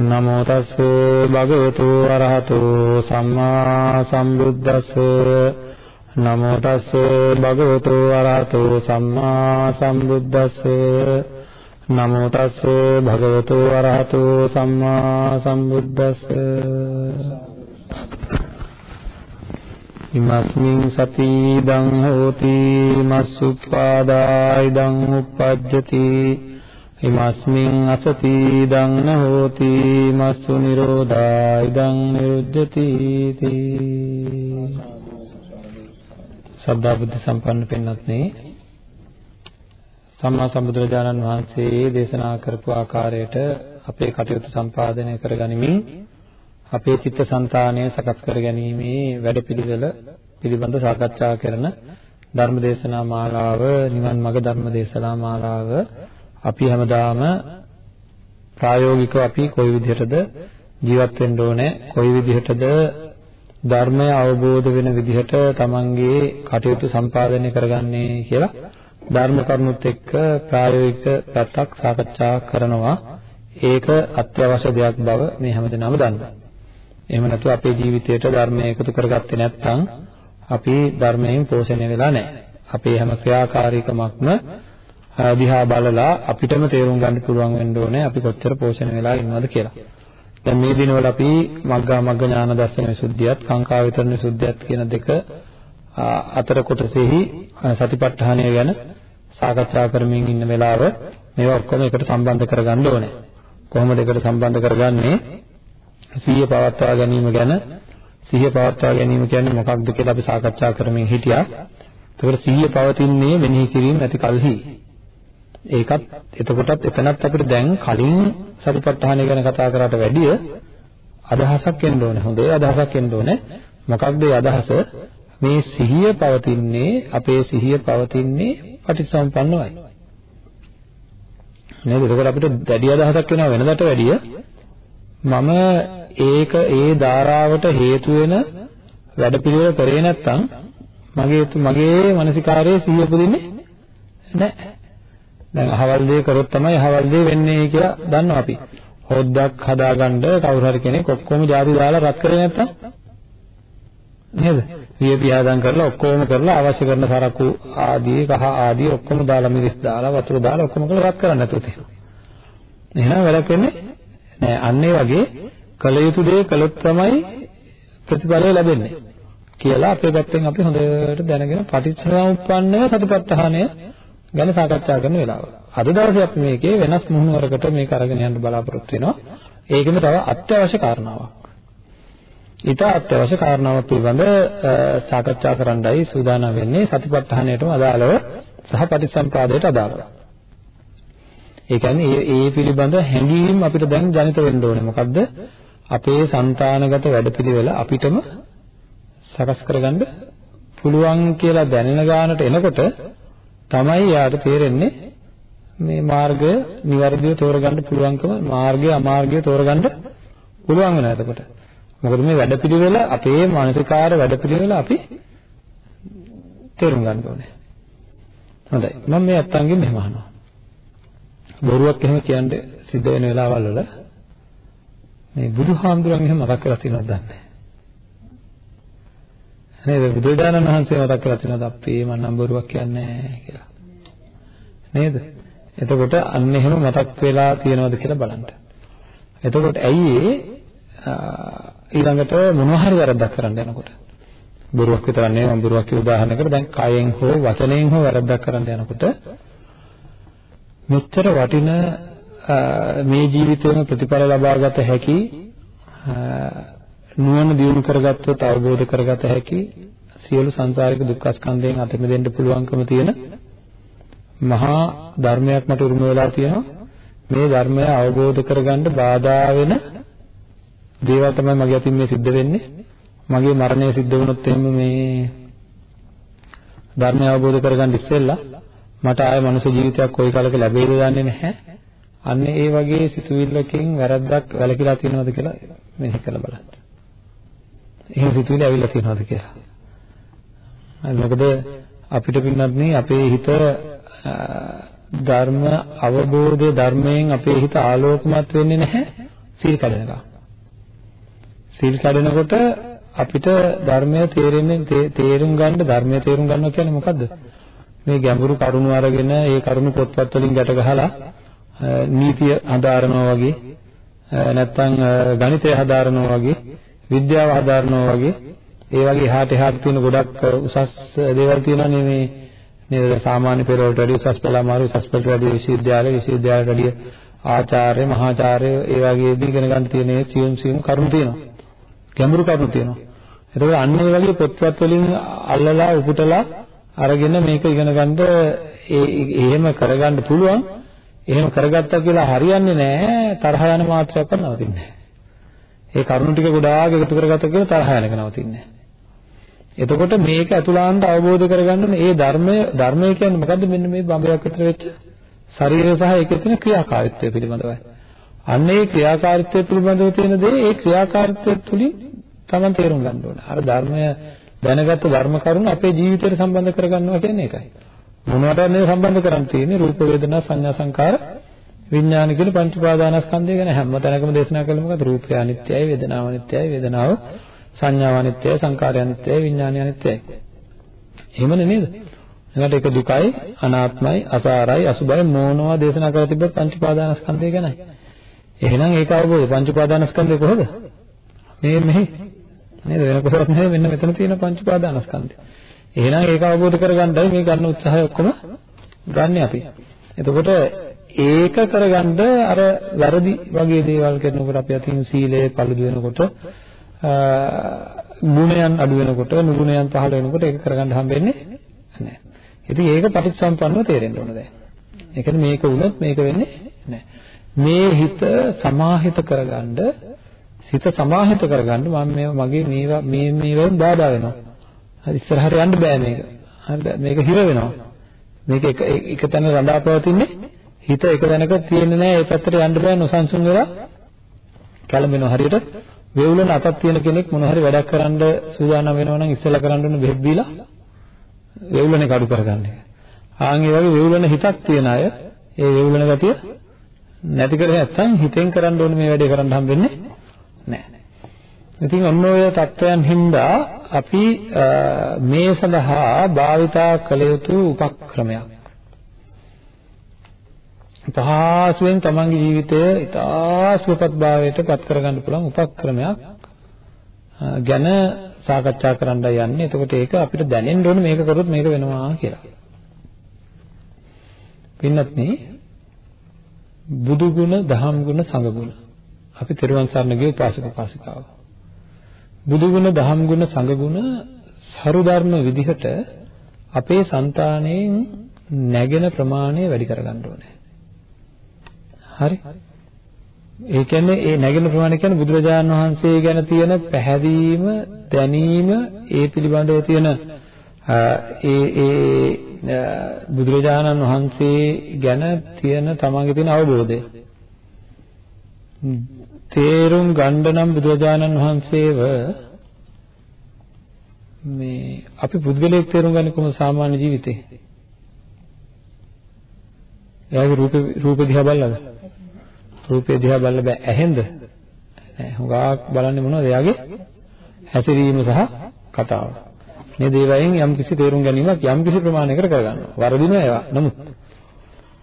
නමෝ තස් භගවතු අරහතෝ සම්මා සම්බුද්දස්ස. නමෝ තස් භගවතු අරහතෝ සම්මා සම්බුද්දස්ස. නමෝ තස්ස භගවතු අරහතු සම්මා සම්බුද්දස්ස. ඉමස්මින් සති දං හෝති මස්සුප්පාදා ඉදං උප්පජ්ජති. ඉමස්මින් අසති දං නහෝති මස්සු නිරෝධා ඉදං නිරුද්ධති සද්ධා බුද්ධ සම්පන්න පින්වත්නි සම්මා සම්බුදුරජාණන් වහන්සේ දේශනා කරපු ආකාරයට අපේ කටයුතු සම්පාදනය කරගනිමින් අපේ චිත්තසංතානය සකස් කරගැනීමේ වැඩපිළිවෙල පිළිබඳ සාකච්ඡා කරන ධර්ම දේශනා මාලාව නිවන් මඟ ධර්ම දේශනා මාලාව අපි හැමදාම ප්‍රායෝගිකව අපි කොයි විදිහටද ජීවත් වෙන්න ඕනේ කොයි විදිහටද ධර්මය අවබෝධ වෙන විදිහට තමන්ගේ කටයුතු සම්පාදනය කරගන්නේ කියලා ධර්ම කරුණුත් එක්ක ප්‍රායෝගික පැත්තක් සාකච්ඡා කරනවා. ඒක අත්‍යවශ්‍ය දෙයක් බව මේ හැමදෙනාම දන්නවා. එහෙම නැතුව අපේ ජීවිතයට ධර්මය එකතු කරගත්තේ නැත්නම් අපි ධර්මයෙන් පෝෂණය වෙලා නැහැ. අපේ හැම ක්‍රියාකාරීකමක්ම දිහා බලලා අපිටම තේරුම් ගන්න පුළුවන් වෙන්න ඕනේ අපි කොච්චර පෝෂණය වෙලා ඉන්නවද කියලා. දැන් මේ දිනවල අපි මග්ගා මග්ග ඥාන දර්ශන විසුද්ධියත් කාංකා විතරණ විසුද්ධියත් කියන දෙක අතර කොටසෙහි සතිපට්ඨානය ගැන සාකච්ඡා කරමින් ඉන්න වෙලාව මේවා ඔක්කොම එකට සම්බන්ධ කරගන්න ඕනේ. කොහොමද එකට සම්බන්ධ කරගන්නේ? සිහිය පවත්වා ගැනීම ගැන සිහිය පවත්වා ගැනීම කියන්නේ මොකක්ද කියලා අපි සාකච්ඡා කරමින් හිටියා. එතකොට සිහිය පවතින්නේ මෙනෙහි කිරීම නැති කලෙහි. ඒකත් එතකොටත් එතනත් අපිට දැන් කලින් සතිපට්ඨානය ගැන කතා කරාට වැඩිය අදහසක් එන්න ඕනේ. හොඳේ අදහසක් එන්න ඕනේ. මොකක්ද ඒ අදහස? මේ සිහිය පවතින්නේ අපේ සිහිය පවතින්නේ පටිච්චසමුප්පන්නවයි. නේද? ඒකෝට අපිට දැඩි අදහසක් වෙනවා වෙනදට වැඩිය මම ඒක ඒ ධාරාවට හේතු වෙන වැඩපිළිවෙල කරේ නැත්නම් මගේ මගේ මානසිකාරයේ සිහිය උපදින්නේ නැහැ. දැන් අහවල් දේ කරොත් තමයි අහවල් දේ වෙන්නේ කියලා දන්නවා අපි. හොද්දක් හදාගන්න කවුරු හරි කෙනෙක් ඔක්කොම ಜಾති දාලා රත් කරේ නැත්නම් නේද? විය පියාදම් කරලා ඔක්කොම කරලා අවශ්‍ය කරන සරකු ආදී කහ ආදී ඔක්කොම දාලා මිරිස් දාලා වතුර දාලා ඔක්කොම කරලා රත් කරන්න නැතුව තියෙනවා. එහෙනම් වැඩක් වෙන්නේ නෑ. අන්න ඒ වගේ කල යුතු දේ කළොත් තමයි ප්‍රතිඵලය ලැබෙන්නේ. කියලා අපේ පැත්තෙන් අපි හොඳට දැනගෙන පටිච්චසමුප්පන්නව සතිපත්තහණය ගැන සාකච්ඡා කරන වෙලාව. අද දවසේ අපි මේකේ වෙනස් මුහුණුවරකට මේක අරගෙන යන්න බලාපොරොත්තු වෙනවා. ඒකෙම තව අත්‍යවශ්‍ය කාරණාවක්. ඊට අත්‍යවශ්‍ය කාරණාවක් පිළිබඳ සාකච්ඡා කරන්නයි සූදානම් වෙන්නේ සතිපට්ඨානයටම අදාළව සහ පටිසම්පාදයට අදාළව. ඒ කියන්නේ ඒ පිළිබඳ හැඟීම් අපිට දැන් ජනිත වෙන්න ඕනේ. මොකද්ද? අපේ సంతානගත වැඩපිළිවෙල අපිටම සකස් කරගන්න පුළුවන් කියලා දැනෙන ගානට එනකොට තමයි යාට තේරෙන්නේ මේ මාර්ගය નિවර්දිව තෝරගන්න පුළුවන්කම මාර්ගය අමාර්ගය තෝරගන්න පුළුවන් වෙනවා එතකොට. මොකද මේ වැඩපිළිවෙල අපේ මානසිකාර වැඩපිළිවෙල අපි තේරුම් ගන්න ඕනේ. හොඳයි. මම මේ අත්තන්ගෙන් මෙහෙම අහනවා. බොරුවක් එහෙම කියන්න සිද්ධ වෙන වෙලාවල් වල මේ බුදුහාමුදුරන් එහෙම මතක් කරලා තියෙනවද දන්නේ නැහැ. නේද? බුදුදානන් වහන්සේ මතක් කරලා තියෙනවද අපේ මම නම් බොරුවක් කියන්නේ නැහැ කියලා. නේද? එතකොට අන්න එහෙම මතක් වෙලා තියෙනවද කියලා බලන්න. එතකොට ඇයි ඒ ඊළඟට මොනවා හරි වැරද්දක් කරන්න යනකොට බොරුවක් විතර නෙවෙයි මම බොරුවක් කිය උදාහරණයකට දැන් කයෙන් හෝ වචනයෙන් හෝ වැරද්දක් කරන්න යනකොට මෙච්චර වටින මේ ජීවිතේම ප්‍රතිඵල ලබාගත හැකි නුවණ දියුණු කරගත්තොත් අවබෝධ කරගත හැකි සියලු සංසාරික දුක්ඛ ස්කන්ධයෙන් අත මිදෙන්න පුළුවන්කම තියෙන මහා ධර්මයක් මට උරුම වෙලා තියෙනවා මේ ධර්මය අවබෝධ කරගන්න බාධා වෙන දේවල් තමයි මගේ අතින් මේ සිද්ධ වෙන්නේ. මගේ මරණය සිද්ධ වුණොත් එහෙම මේ ධර්මය අවබෝධ කරගන්න ඉස්සෙල්ලා මට ආය මනුෂ්‍ය ජීවිතයක් කොයි කාලෙක ලැබෙයිද දන්නේ නැහැ. අන්න ඒ වගේ සිතුවිල්ලකින් වැරද්දක් වැළකීලා තියෙනවද කියලා මෙහෙ කරලා බලන්න. එහෙම සිතුවිලි ඇවිල්ලා තියෙනවද කියලා. මොකද අපිට පින්නත් අපේ හිත ධර්ම අවබෝධය ධර්මයෙන් අපේ හිත ආලෝකමත් වෙන්නේ නැහැ සීල් කඩනකම්. සීල් කඩනකොට අපිට ධර්මය තේරෙන්නේ තේරුම් ගන්න ධර්මය තේරුම් ගන්නවා කියන්නේ මොකද්ද? මේ ගැඹුරු කරුණු අරගෙන ඒ කරුණු පොත්පත් වලින් ගැට ගහලා නීතිය හදාරනවා වගේ නැත්නම් ගණිතය හදාරනවා වගේ විද්‍යාව හදාරනවා වගේ. ඒ වගේ එහාට එහාට තියෙන ගොඩක් උසස් දේවල් තියෙනවානේ මේ නේද සාමාන්‍ය පෙළ වලට වැඩිය උසස් පෙළ අමාරු උසස් පෙළට වැඩිය විශ්වවිද්‍යාල විශ්වවිද්‍යාලයට වැඩිය ආචාර්ය මහාචාර්ය ඒ වගේ ඉගෙන ගන්න තියෙන සියුම් සියුම් කරුණු තියෙනවා. ගැඹුරු කරුණු තියෙනවා. එතකොට අන්න ඒ වගේ පොත්පත් වලින් අල්ලලා උපුටලා අරගෙන මේක ඉගෙන ගන්න ඒ එහෙම කරගන්න පුළුවන්. එහෙම කරගත්තා කියලා හරියන්නේ නැහැ. තරහ යන මාත්‍රයක් නවතින්නේ. නැහැ ඒ කරුණු ටික ගොඩාක් එකතු කරගත්තා කියලා තරහ යනක නවතින්නේ නැහැ එතකොට මේක අතුලාන්ත අවබෝධ කරගන්න මේ ධර්මය ධර්මය කියන්නේ මොකද්ද මෙන්න මේ බඹයක් විතර වෙච්ච ශරීරය සහ ඒකේ තියෙන ක්‍රියාකාරීත්වය පිළිබඳවයි. අන්න ඒ ක්‍රියාකාරීත්වය පිළිබඳව තියෙන දේ ඒ ක්‍රියාකාරීත්වය තුලින් තමයි තේරුම් ගන්න ඕනේ. අර ධර්මය දැනගත්ත ධර්ම කරුණු අපේ ජීවිතයට සම්බන්ධ කරගන්නවා කියන්නේ ඒකයි. මොනවටද මේ සම්බන්ධ කරන් තියෙන්නේ? රූප වේදනා සංඥා සංකාර විඥාන කියන පංච උපාදානස්කන්ධය ගැන හැම තැනකම දේශනා කළේ මොකද? රූපය අනිත්‍යයි, වේදනාව අනිත්‍යයි, වේදනාව සංඥාව අනිත්‍යයි, සංකාරය අනිත්‍යයි, විඥානය අනිත්‍යයි. එහෙමනේ නේද? එනකට ඒක දුකයි, අනාත්මයි, අසාරයි, අසුබයි මොනවා දේශනා කරලා තිබ්බත් පංච උපාදානස්කන්ධය ගැනයි. එහෙනම් ඒක අවබෝධ පංච උපාදානස්කන්ධය කොහොමද? මේ මෙහි නේද වෙන කොහොමද නෙවෙයි මෙන්න මෙතන තියෙන පංච උපාදානස්කන්ධය. එහෙනම් ඒක අවබෝධ කරගන්නයි මේ ගන්න උත්සාහය ඔක්කොම ගන්න අපි. එතකොට ඒක කරගන්න අර වැරදි වගේ දේවල් කරනකොට අපි අතින් සීලය පළුදු වෙනකොට ගුණයන් අඩු වෙනකොට නුගුණයන් පහළ වෙනකොට ඒක කරගන්න හම්බෙන්නේ නැහැ. ඉතින් ඒක පටිච්චසම්පන්නව තේරෙන්න ඕන දැන්. ඒ කියන්නේ මේක වුණොත් මේක වෙන්නේ නැහැ. මේ හිත සමාහිත කරගන්න සිත සමාහිත කරගන්න මම මේ මගේ මේවා මේ මේවෙන් බාධා වෙනවා. හරි ඉස්සරහට යන්න බෑ මේක. හරිද? මේක හිර වෙනවා. මේක එක එක තැන රඳා පවතින්නේ හිත එක තැනක තියෙන්නේ නැහැ. ඒ පැත්තට යන්න බෑ නොසන්සුන් වෙලා කලඹෙනවා. හරියට වේවුලන අතක් තියෙන කෙනෙක් මොන හරි වැඩක් කරන්න සූදානම් වෙනවා නම් ඉස්සෙල්ලා කරන්න ඕනේ බෙහෙත් දීලා වේවුලනේ කඩු කරගන්න එක. ආන් ඒ වගේ වේවුලන හිතක් තියන අය ඒ වේවුලන ගතිය නැති කර නැත්නම් හිතෙන් කරන්න ඕනේ මේ වැඩේ කරන්න හම්බෙන්නේ නැහැ. ඉතින් ඔන්න ඔය தත්වයන් හින්දා අපි මේ සඳහා භාවිතා කළ යුතු උපක්‍රමයක් පහසුවෙන් තමන්ගේ ජීවිතය ඉතා සුවපත් භාවයට පත් කරගන්න පුළුවන් උපක්‍රමයක් ගැන සාකච්ඡා කරන්න යන්නේ. එතකොට ඒක අපිට දැනෙන්න ඕනේ මේක කරොත් මේක වෙනවා කියලා. පින්නත් මේ බුදු ගුණ, දහම් ගුණ, සංඝ ගුණ. අපි තෙරුවන් සරණ ගිය උපාසක උපාසිකාව. බුදු ගුණ, දහම් ගුණ, සංඝ ගුණ සරු ධර්ම විදිහට අපේ సంతාණයෙන් නැගෙන ප්‍රමාණය වැඩි කරගන්න ඕනේ. හරි ඒ කියන්නේ ඒ නැගෙන ප්‍රමාණය කියන්නේ බුදුරජාණන් වහන්සේ ගැන තියෙන පැහැදීම දැනීම ඒ පිළිබඳව තියෙන ඒ ඒ බුදුරජාණන් වහන්සේ ගැන තියෙන තමන්ගේ තියෙන අවබෝධය තේරුම් ගන්න නම් බුදුරජාණන් වහන්සේව මේ අපි පුද්ගලයෙක් තේරුම් ගන්නේ කොහොමද සාමාන්‍ය ජීවිතේ? එයාගේ රූප රූප දිහා බලලාද? රූපය දිහා බලන්න බෑ ඇහෙන්ද? නෑ හුඟක් බලන්නේ මොනවද? එයාගේ හැසිරීම සහ කතාව. මේ දේවයෙන් යම් කිසි තේරුම් ගැනීමක් යම් කිසි ප්‍රමාණයකට කරගන්නවා. වරදිනවා ඒවා. නමුත්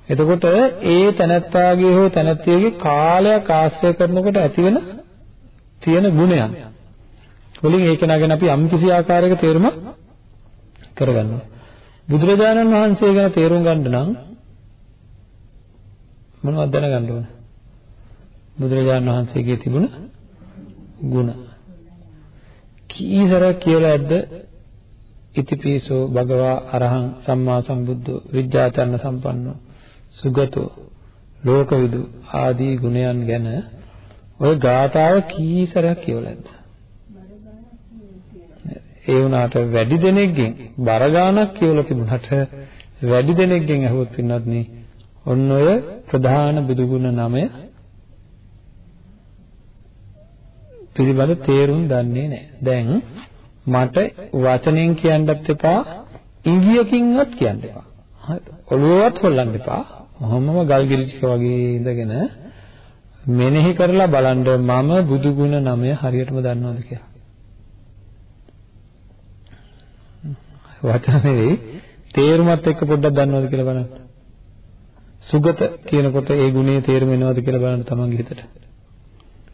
එතකොට ඒ තනත්තාගේ හෝ තනත්තියගේ කාලයක් ආශ්‍රය කරනකොට ඇතිවෙන තියෙන ගුණයන් වලින් ඒක නගෙන අපි යම් කිසි ආකාරයක තේරුමක් කරගන්නවා. බුදුරජාණන් වහන්සේ ගැන තේරුම් ගන්න නම් මොනවද දැනගන්න ඕන? බුදුරජාණන් වහන්සේගේ තිබුණ ගුණ. කීසරක් කියලා ඇද්ද? ඉතිපිසෝ භගවා අරහං සම්මා සම්බුද්ධෝ විද්‍යාචරණ සම්පන්නෝ සුගතෝ ලෝකවිදු ආදී ගුණයන් ගැන ඔය ගාථාව කීසරයක් කියවලද? ඒ වුණාට වැඩි දෙනෙක්ගෙන් බර ගානක් කියවලා තිබුණාට වැඩි දෙනෙක්ගෙන් අහුවත් පින්නත් නේ ඔන්න ඔය ප්‍රධාන බුදුගුණ නමය පිළිබඳ තේරුම් දන්නේ නැහැ. දැන් මට වචනෙන් කියන්නත් එපා ඉංගියකින්වත් කියන්න එපා. හරිද? ඔළුවවත් හොල්ලන්න එපා. මොහොමම ගල්ගිරි ටික වගේ ඉඳගෙන මෙනෙහි කරලා බලන්න මම බුදු ගුණ නමය හරියටම දන්නවද කියලා. වචන නෙවෙයි තේරුමත් එක්ක පොඩ්ඩක් දන්නවද කියලා බලන්න. සුගත කියනකොට ඒ ගුණයේ තේරුම එනවද කියලා බලන්න තමන්ගේ හිතට.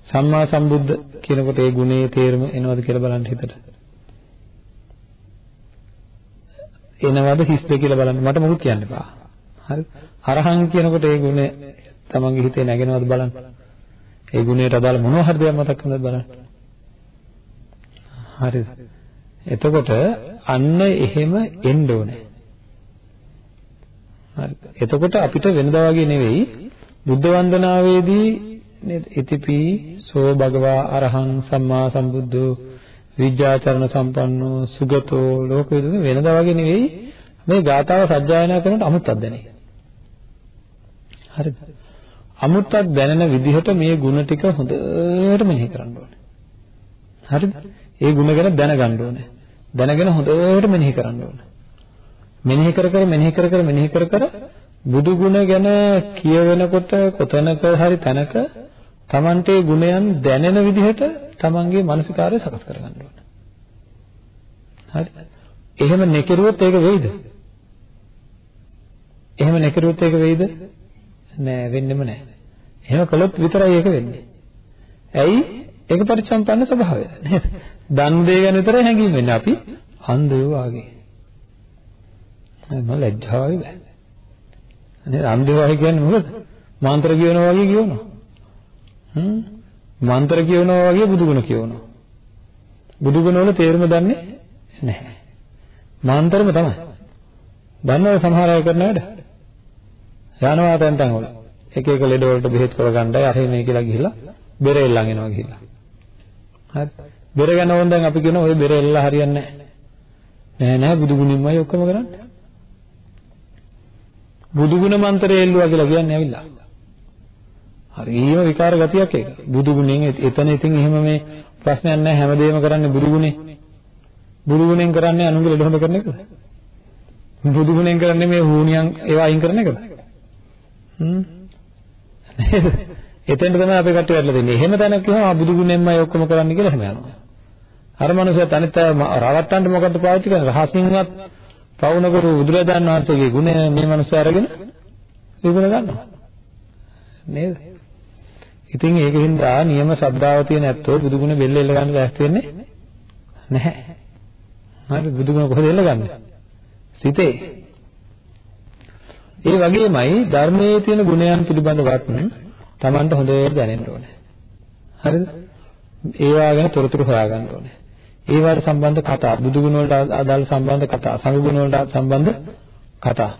සම්මා සම්බුද්ධ කියනකොට ඒ ගුණයේ තේරුම එනවද කියලා බලන්න හිතට. එනවද හිස්ද කියලා බලන්න මට මොකුත් කියන්න එපා. හරි. අරහං කියනකොට ඒ ගුණය තමන්ගේ හිතේ නැගෙනවද බලන්න. ඒ ගුණයට අදාළ මොනවා හරි දෙයක් මතක් කරනවද බලන්න. හරිද? එතකොට අන්න එහෙම එන්න ඕනේ. හරි. එතකොට අපිට වෙනදා වගේ නෙවෙයි බුද්ධ වන්දනාවේදී නේද? ඉතිපි සෝ භගවා අරහං සම්මා සම්බුද්ධෝ විද්‍යාචරණ සම්පන්නෝ සුගතෝ ලෝකවිදු වෙනදා වගේ නෙවෙයි මේ ගාථාව සජ්ජායනා කරනකොට අමුත්තක් දැනේ. හරිද? අමුත්තක් දැනෙන විදිහට මේ ಗುಣ ටික හොඳට මෙනෙහි කරන්න ඕනේ. හරිද? ඒ ಗುಣ ගැන දැනගන්න ඕනේ. දැනගෙන හොඳට මෙනෙහි කරන්න ඕනේ. මෙනෙහි කර කර මෙනෙහි කර කර මෙනෙහි කර කර බුදු ගුණ ගැන කියවෙනකොට කොතනක හරි තැනක Tamante ගුණයන් දැනෙන විදිහට Tamanගේ මානසිකාරය සකස් කරගන්න ඕනේ. හරි. එහෙම නැකිරුවොත් ඒක වෙයිද? එහෙම නැකිරුවොත් ඒක වෙයිද? නෑ වෙන්නෙම නෑ. එහෙම කළොත් විතරයි ඒක වෙන්නේ. ඇයි? ඒක පරිසම්පන්න ස්වභාවය නේද? දන් දෙය ගැන විතරයි හැංගීම් වෙන්නේ අපි අන්ධයෝ වාගේ. මම ලැජ්ජාවයි බෑ. නේද? අන්ධයෝ වාගේ කියන්නේ මොකද? මාන්ත්‍ර කියනවා වගේ කියනවා. හ්ම් මන්ත්‍ර කියනවා වගේ බුදුගුණ කියනවා. බුදුගුණ වල තේරුම දන්නේ නැහැ. මාන්තරම තමයි. දන්නවද සමහර අය කරන වැඩ? යනවා තැන් තැන් වල. එක එක ලෙඩ වලට බෙහෙත් කරගන්නයි අර මේ කියලා ගිහිල්ලා බෙර එල්ලන් එනවා ගිහිල්ලා. හරි. බෙර ගන්න ඕන දැන් අපි කියන ඔය බෙර එල්ලලා හරියන්නේ නැහැ. නෑ නෑ බුදුගුණින්මයි ඔක්කොම කරන්නේ. බුදුගුණ මන්ත්‍රය එල්ලුවා කියලා කියන්නේ ඇවිල්ලා. හරිම විකාර ගතියක් ඒක. බුදු ගුණෙන් එතන ඉතින් එහෙම මේ ප්‍රශ්නයක් නැහැ හැමදේම කරන්නේ බුදු ගුණේ. බුදු ගුණෙන් කරන්නේ අනුන්ගේ ලෙඩ හොඳ කරන එකද? බුදු ගුණෙන් කරන්නේ මේ හුණියන් ඒවා අයින් කරන එකද? හ්ම්. නේද? එතෙන්ට තමයි අපේ කට්ටිය වැටලා දෙන්නේ. එහෙම තැනක් කියනවා බුදු ගුණෙන්මයි ඔක්කොම කරන්න කියලා එහෙම යනවා. අර මනුස්සයා තනිත රවට්ටන්න මොකද්ද පාවිච්චි කරන්නේ? රහසින්වත් පවුනකරු බුදුරජාණන් වහන්සේගේ ගුණය මේ මනුස්සයා අරගෙන ඉගෙන ගන්නවා. නේද? ඉතින් ඒකෙන් දා නියම ශ්‍රද්ධාව තියෙන ඇත්තෝ බුදුගුණ බෙල්ල එල්ල ගන්න දැස් වෙන්නේ නැහැ. හරි බුදුගුණ කොහෙද එල්ල ගන්නෙ? සිතේ. ඒ වගේමයි ධර්මයේ තියෙන ගුණයන් පිළිබඳවත් Tamanට හොඳට දැනෙන්න ඕනේ. හරිද? ඒවා ගැන තොරතුරු හොයාගන්න ඕනේ. ඒවට සම්බන්ධ කතා, බුදුගුණ වලට අදාළ සම්බන්ධ කතා, සංඝගුණ වලට සම්බන්ධ කතා.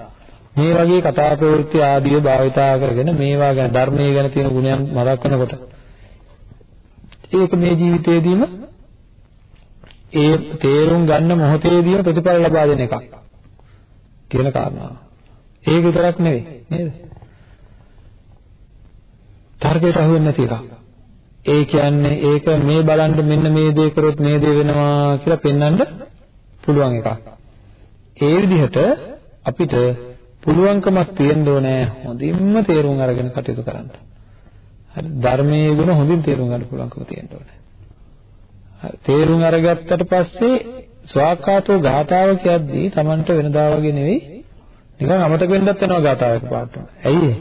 මේ වගේ කතා ප්‍රවෘත්ති ආදිය භාවිතා කරගෙන මේවා ගැන ධර්මයේ ගැන තියෙන ගුණයන් මතක් වෙනකොට ඒක මේ ජීවිතේදීම ඒ තේරුම් ගන්න මොහොතේදීම ප්‍රතිඵල ලබා දෙන එකක් කියන කාරණාව. ඒක විතරක් නෙවෙයි නේද? තර්කයට අහු වෙන්නේ නැති එකක්. ඒ කියන්නේ ඒක මේ බලන්න මෙන්න මේ දේ කරොත් මේ දේ වෙනවා කියලා පෙන්වන්න පුළුවන් එකක්. ඒ විදිහට අපිට පුළුවන්කමක් තියෙන්න ඕනේ හොඳින්ම තේරුම් අරගෙන කටයුතු කරන්න. හරි ධර්මයේ ගුණ හොඳින් තේරුම් ගන්න පුළුවන්කම තියෙන්න ඕනේ. හරි තේරුම් අරගත්තට පස්සේ ස්වාකාතෝ ගාතාව කියද්දී Tamanට වෙනදා වගේ නෙවෙයි නිකන් අමතක වෙන්නත් වෙනවා ගාතාවක පාඩම. ඇයි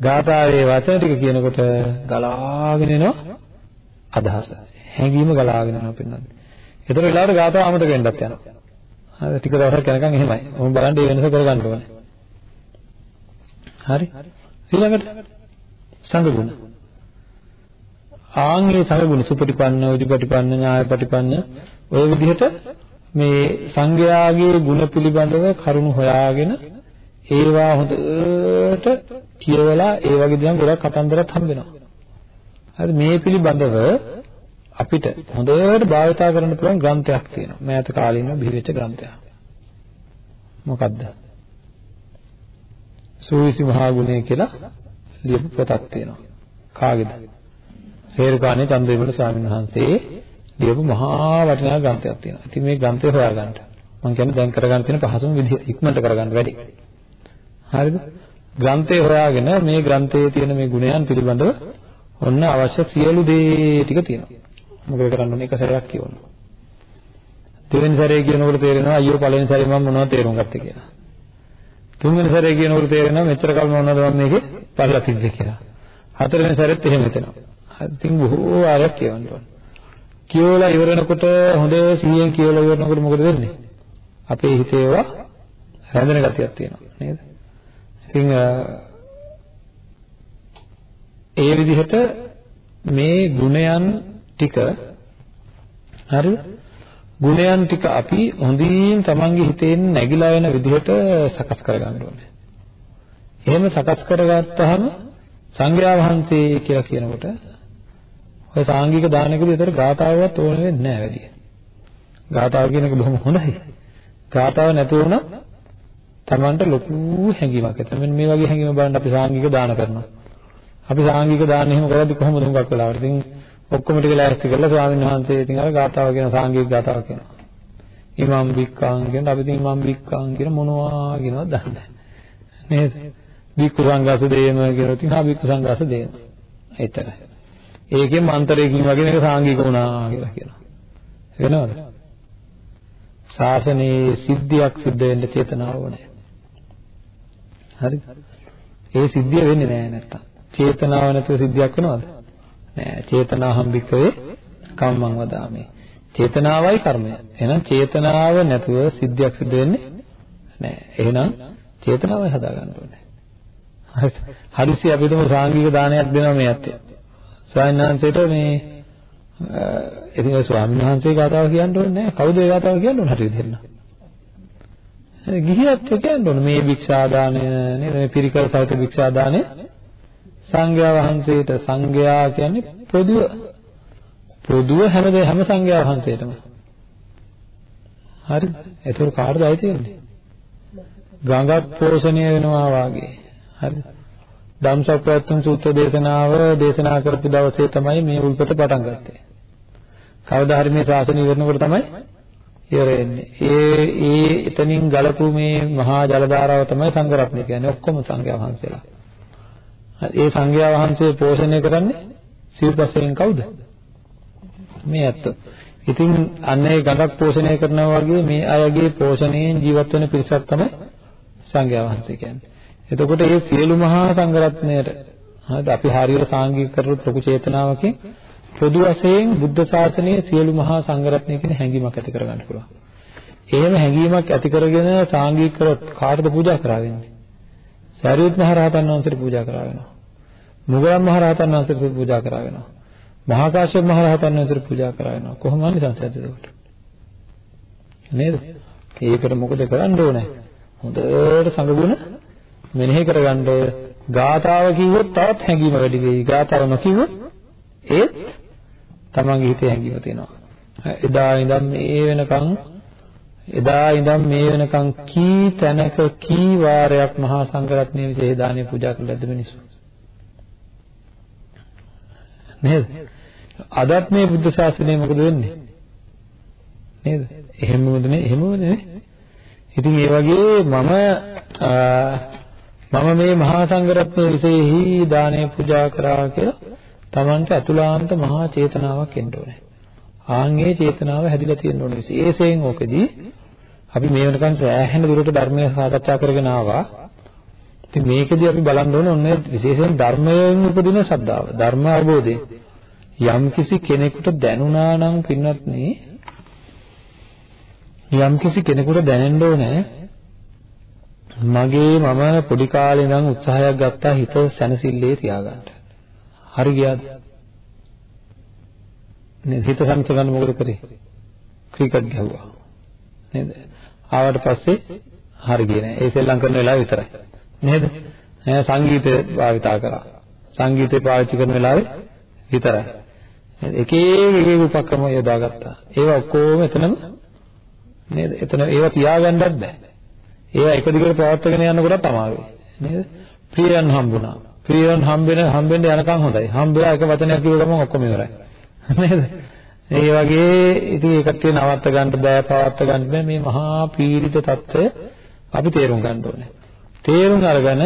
ගාතාවේ වචන ටික කියනකොට ගලාගෙන එනවා අදහස. හැඟීම ගලාගෙන යනවා පින්නත්. ඒතර වෙලාවට ගාතාව අමතක වෙන්නත් යනවා. හරි ටික දවසක් යනකම් එහෙමයි. මොකද බලන්න මේ වෙනස කරගන්න ඕනේ. හරි ඊළඟට සංගුණ ආන්ගේ සංගුණ සුපටිපන්න උජුපටිපන්න ඥායපටිපන්න ඔය විදිහට මේ සංඝයාගේ ගුණ පිළිබඳව කරුණු හොයාගෙන ඒවා හොඳට කියවලා ඒ වගේ දේවල් ගොඩක් කතන්දරත් හම්බ වෙනවා. හරි මේ පිළිබඳව අපිට හොඳට භාවිතා කරන්න පුළුවන් ග්‍රන්ථයක් තියෙනවා. මෑත කාලේ ඉන්න බිහිවෙච්ච ග්‍රන්ථයක්. මොකද්ද? සූවිසි මහා ගුණය කියලා ලියපු පොතක් තියෙනවා. කාගේද? හේරුකාණේ චන්ද්‍රවිමල ස්වාමීන් වහන්සේ ලියපු මහා වටිනා ග්‍රන්ථයක් තියෙනවා. ඉතින් මේ ග්‍රන්ථය හොයාගන්න. මම කියන්නේ දැන් කරගන්න තියෙන පහසුම විදිහ ඉක්මනට කරගන්න වැඩි. හරිද? ග්‍රන්ථය හොයාගෙන මේ ග්‍රන්ථයේ තියෙන මේ ගුණයන් පිළිබඳව ඔන්න අවශ්‍ය සියලු දේ ටික තියෙනවා. මොකද කරන්න ඕනේ එක සැරයක් කියවන්න. දෙවෙනි සැරේ කියනකොට තේරෙනවා අයියෝ පළවෙනි සැරේ මම මොනවද තේරුම් ගත්තේ කියලා. තුන්වෙනි සැරේ කියනකොට තේරෙනවා මෙච්චර කල් මොනවද මම මේකේ පළලා තිබ්බේ කියලා. හතරවෙනි සැරෙත් එහෙම හිතෙනවා. ඉතින් බොහෝ ආරයක් කියවන්න ඕනේ. කියවලා ඉවරනකොට හොඳ සිහියෙන් කියවලා ඉවරනකොට මොකද වෙන්නේ? අපේ හිතේ ඒවා හැඳෙන ගතියක් තියෙනවා නේද? ඉතින් ඒ විදිහට මේ ගුණයන් ටික හරි ගුණයන් ටික අපි හොඳින් තමන්ගේ හිතෙන් නැగిලා වෙන විදිහට සකස් කරගන්න ඕනේ. එහෙම සකස් කරගත්තාම සංඝයා වහන්සේ කියලා කියනකොට ඔය සාංගික දානකදී ඒතර ගාතාවවත් ඕන වෙන්නේ නැහැ වැඩි. ගාතාව කියන එක බොහොම හොඳයි. ගාතාව නැතුව වුණත් Tamanට ලොකු හැඟීමක් ඇති. මෙන්න මේ වගේ හැඟීම බලන්න අපි සාංගික දාන කරනවා. අපි සාංගික දාන එහෙම කරද්දි කොහොමද හුඟක් වෙලාවට. ඉතින් ඔක්කොම ටික ලෑස්ති කරලා ස්වාමීන් වහන්සේ ඉතින් අර ගාතාව කියන සාංගික ගාතාව කියනවා. ඉමම් බික්කාන් කියන අපි ඉතින් ඉමම් බික්කාන් කියන මොනවා කියනවද දන්නේ නේද? බික්කු සංඝාස දේම කියනවා. ඉතින් හා බික්කු සංඝාස දේම. එතරම්. ඒකෙන් මන්තරයකින් වගේ මේක සාංගික වුණා කියලා කියනවා. වෙනවද? ශාසනයේ සිද්ධියක් සිද්ධ වෙන්න චේතනාව ඕනේ. හරිද? ඒ සිද්ධිය වෙන්නේ නැහැ නැත්තම්. චේතනාව නැතුව සිද්ධියක් වෙනවද? නෑ. චේතනාහම් භික්කවේ කම්මං වදාමේ. චේතනාවයි කර්මය. එහෙනම් චේතනාව නැතුව සිද්ධියක් සිද්ධ වෙන්නේ නෑ. එහෙනම් චේතනාවයි හදාගන්න ඕනේ. හරිද? හරිසි අපි තුමු සාංගික දානයක් දෙනවා මේ ඇත්තේ. ස්වාමීන් වහන්සේට මේ ඉතින් ඒ ස්වාමීන් වහන්සේ කතාව කියන්න ඕනේ නැහැ. කවුද ඒ කතාව කියන්න ඕනේ හරියට දෙන්න. ගිහියත් කියන්න ඕනේ මේ භික්ෂා දාණය නේද මේ පිරිකර සහිත භික්ෂා දාණය සංඝයා වහන්සේට සංඝයා කියන්නේ පොදුව පොදුව හැම හැම සංඝයා වහන්සේටම හරි ඒතර කාටද අයිති වෙන්නේ ගඟක් පෝෂණය වෙනවා වාගේ හරි ධම්සප්පවත්තුන් සූත්‍ර දේශනාව දේශනා කරපු දවසේ තමයි මේ උල්පත පටන් ගත්තේ. කවදා හරි මේ ශාසනය ඉවරනකොට තමයි ඉවර වෙන්නේ. ඒ ඒ එතනින් ගලපු මේ මහා ජල ධාරාව තමයි සංඝරත්නය කියන්නේ. ඔක්කොම සංඝයා වහන්සේලා. ඒ සංඝයා වහන්සේ පෝෂණය කරන්නේ සිව්පසයෙන් කවුද? මේ ඇත්ත. ඉතින් අන්න ඒ ගඟක් පෝෂණය කරනවා වගේ මේ අයගේ පෝෂණයෙන් ජීවත් වෙන පිරිසක් තමයි සංඝයා වහන්සේ කියන්නේ. එතකොට මේ සියලු මහා සංඝරත්නයට හරිද අපි හරියට සාංගික කරපු ලොකු චේතනාවකින් පොදු වශයෙන් බුද්ධ ශාසනයේ සියලු මහා සංඝරත්නය කියන හැඟීමක් ඇති කරගන්න පුළුවන්. එහෙම හැඟීමක් ඇති කරගෙන සාංගික කරොත් කාටද පූජා කරා වෙන්නේ? සාරියුත් මහ රහතන් වහන්සේට පූජා කරා වෙනවා. මුගලන් මහ රහතන් වහන්සේට පූජා කරා වෙනවා. මහා කාශ්‍යප මහ රහතන් වහන්සේට පූජා කරා වෙනවා. කොහොම හරි සංසයද ඒකට. නේද? ඒකට මොකද කරන්න ඕනේ? හොඳට සංගුණ මෙනෙහි කරගන්න ගාතාව කිව්වොත් තවත් හැඟීම වැඩි වෙයි. ගාතාව නොකිව්වොත් ඒත් තමන්ගේ හිතේ හැඟීම තියෙනවා. එදා ඉඳන් මේ වෙනකන් එදා ඉඳන් මේ වෙනකන් කී තැනක කී වාරයක් මහා සංඝරත්නයේ විශේෂ දානේ පූජා කළාද මිනිස්සු? නේද? අදත් මේ බුද්ධ ශාසනය මොකද වෙන්නේ? නේද? එහෙමද නේ? එහෙමද නේ? ඉතින් ඒ වගේ මම මම මේ මහා සංඝරත්නයේ විශේෂෙහි දානේ පූජා කරා කියලා Tamanට අතුලාන්ත මහා චේතනාවක් එන්න ඕනේ. ආන්ගේ චේතනාව හැදිලා තියෙන්න ඕනේ. ඒසෙන් ඕකෙදී අපි මේ වෙනකන් සෑහෙන දුරට ධර්මය සාකච්ඡා කරගෙන ආවා. ඉතින් මේකෙදී අපි බලන්න ඕනේ ඔන්නේ විශේෂයෙන් ධර්මයෙන් උපදින ශ්‍රද්ධාව, ධර්ම අවබෝධය. යම් කිසි කෙනෙකුට දැනුණා නම් පින්වත්නි යම් කිසි කෙනෙකුට දැනෙන්න ඕනේ මගේ මම පොඩි කාලේ ඉඳන් උත්සාහයක් ගත්තා හිත සැනසille තියාගන්න. හරි ගියාද? නේද? හිත සම්ස ගන්න මොකද කරේ? ක්‍රිකට් ගැහුවා. නේද? ආවට පස්සේ හරි ගියේ නෑ. ඒ සෙල්ලම් කරන වෙලාව විතරයි. නේද? ඈ සංගීතය භාවිතා කරා. සංගීතය පාවිච්චි කරන වෙලාවේ විතරයි. එක එක එක උපක්‍රම යොදාගත්තා. ඒවා ඔක්කොම එතනම නේද? එතන ඒවා තියාගන්නත් බෑ. ඒවා එක දිගට පවත්වාගෙන යනකොට අමාරුයි. නේද? ප්‍රියයන් හම්බුණා. ප්‍රියයන් හම්බෙන හම්බෙන්න යනකම් හොඳයි. හම්බෙලා එක වචනයක් කිව්ව ගමන් ඔක්කොම ඉවරයි. නේද? ඒ වගේ ඉතින් ඒකට නවත්ත ගන්න බෑ, පවත්ත ගන්න බෑ මේ මහා පීඩිත తত্ত্বය අපි තේරුම් ගන්න ඕනේ. තේරුම් අරගෙන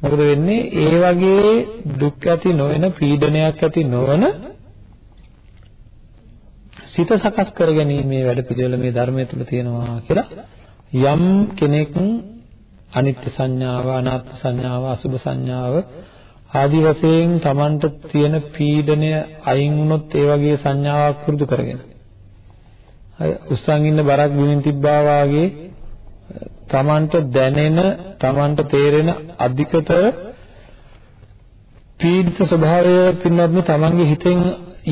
මොකද වෙන්නේ? ඒ වගේ දුක් ඇති නොවන පීඩනයක් ඇති නොවන සිත සකස් කරගැනීමේ වැඩ පිළිවෙල මේ ධර්මය තුල තියෙනවා කියලා යම් කෙනෙක් අනිත්‍ය සංඥාව, අනාත්ම සංඥාව, අසුභ සංඥාව ආදි වශයෙන් Tamanට තියෙන පීඩනය අයින් වුණොත් ඒ වගේ සංඥාවක් පුරුදු කරගෙන. හරි උස්සන් ඉන්න බරක් බිමින් තිබ්බා වාගේ Tamanට දැනෙන, Tamanට තේරෙන අධිකතර පීඩිත ස්වභාවය පින්වත්නි Tamanගේ හිතෙන්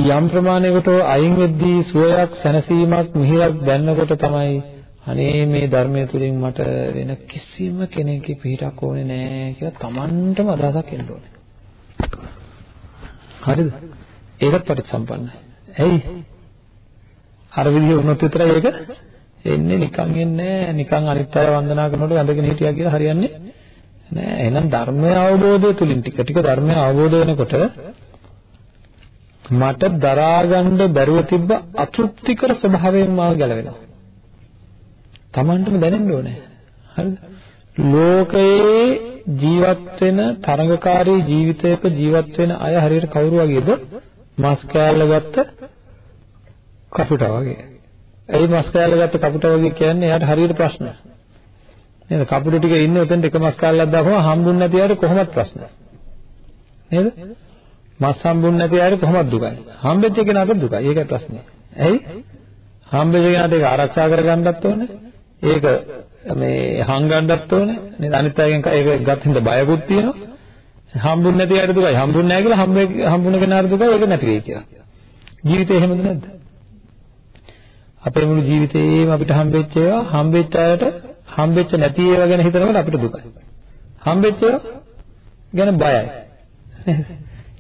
යම් ප්‍රමාණයකට අයින් වෙද්දී සුවයක්, සැනසීමක්, මිහිරක් දැනනකොට තමයි අනේ මේ ධර්මයේ තුලින් මට වෙන කිසිම කෙනෙක්ගේ පිටක් ඕනේ නෑ කියලා Tamanටම අදහසක් එන්න ඕනේ. හරිද? ඒකත් පටිච්චසම්පන්නයි. ඇයි? අර විදිහ වුණොත් විතරයි ඒක එන්නේ නිකන් එන්නේ නිකන් අනිත් අය වන්දනා කරනකොට වැඳගෙන හිටියා කියලා හරියන්නේ නෑ. එහෙනම් ධර්මය අවබෝධය තුලින් ටික ටික ධර්මය අවබෝධ වෙනකොට මට දරා ගන්න බැරුව තිබ්බ අතෘප්තිකර ස්වභාවයෙන් මාව ගැලවෙනවා. Tamanටම දැනෙන්න ඕනේ. හරිද? ලෝකයේ ජීවත් වෙන තරඟකාරී ජීවිතයක ජීවත් වෙන අය හරියට කවුරු වගේද? මස් කෑල්ල ගත්ත කපුට වගේ. ඒ මස් කෑල්ල ගත්ත කපුට වගේ කියන්නේ එයාට හරියට ප්‍රශ්න. නේද? කපුට ටික ඉන්නේ උතෙන්ට එක මස් කෑල්ලක් දාපුවම හම්බුන්නේ නැති අයට කොහොමද ප්‍රශ්න? නේද? මස් හම්බුන්නේ නැති අයට කොහොමද දුකයි? හම්බෙච්ච කෙනාට දුකයි. ඒකයි ප්‍රශ්නේ. ඇයි? හම්බෙච්ච කෙනාට ඒක ආරක්ෂා කරගන්නත් ඕනේ. ඒක මේ හංගන්නත් ඕනේ. නේද? අනිත් අයගෙන් ඒක ගත් හින්දා බයකුත් තියෙනවා. හම්බුන්නේ නැති අයට දුකයි හම්බුන්නේ නැහැ කියලා හම්බ හම්බුන කෙනාට දුකයි ඒක නැති වෙයි කියලා. ජීවිතේ එහෙමද නැද්ද? අපේ මුළු ජීවිතේම අපිට හම්බෙච්ච ඒවා. හම්බෙච්ච අයට හම්බෙච්ච නැති ඒවා ගැන හිතනකොට අපිට දුකයි. හම්බෙච්ච ඒවා ගැන බයයි.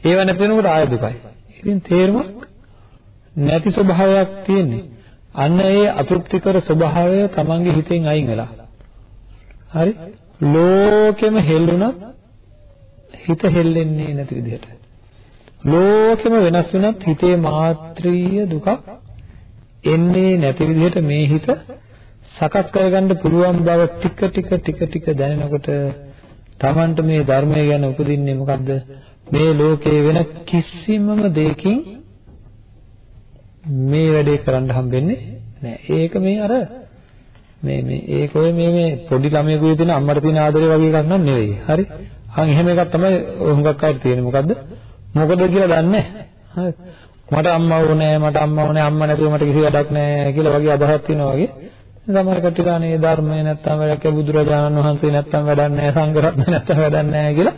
ඒව නැති වෙනකොට ආය දුකයි. ඉතින් තේරුමක් නැති ස්වභාවයක් තියෙන්නේ. අන්න ඒ අතෘප්තිකර ස්වභාවය තමන්ගේ හිතෙන් අයින් වෙලා. හරි? ලෝකෙම හෙල්ලුණත් හිත හෙල්ලෙන්නේ නැති විදිහට. ලෝකෙම වෙනස් වුණත් හිතේ මාත්‍රීය දුකක් එන්නේ නැති විදිහට මේ හිත සකස් කරගන්න පුළුවන් බව ටික ටික ටික ටික දැනෙනකොට තමන්ට මේ ධර්මය ගැන උපදින්නේ මොකද්ද? මේ ලෝකේ වෙන කිසිමම දෙයකින් මේ වැඩේ කරන්න හම්බෙන්නේ නැහැ. ඒක මේ අර මේ මේ ඒක ඔය මේ මේ පොඩි ළමයෙකුගේ තියෙන අම්මට තියෙන ආදරේ වගේ එකක් නන් නෙවෙයි. හරි? අන් එහෙම එකක් තමයි හුඟක් අය තියෙන්නේ. මොකද්ද? මොකද කියලා දන්නේ නැහැ. මට අම්මා ඕනේ, මට අම්මා ඕනේ, අම්මා නැතුව මට කිසි වැඩක් නැහැ කියලා වගේ අදහස් තියෙනවා වගේ. සමහර කට්ටිය අනේ ධර්මය නැත්තම් වැඩක් බුදුරජාණන් වහන්සේ නැත්තම් වැඩක් නැහැ, සංඝ රත්නය නැත්තම් වැඩක් නැහැ කියලා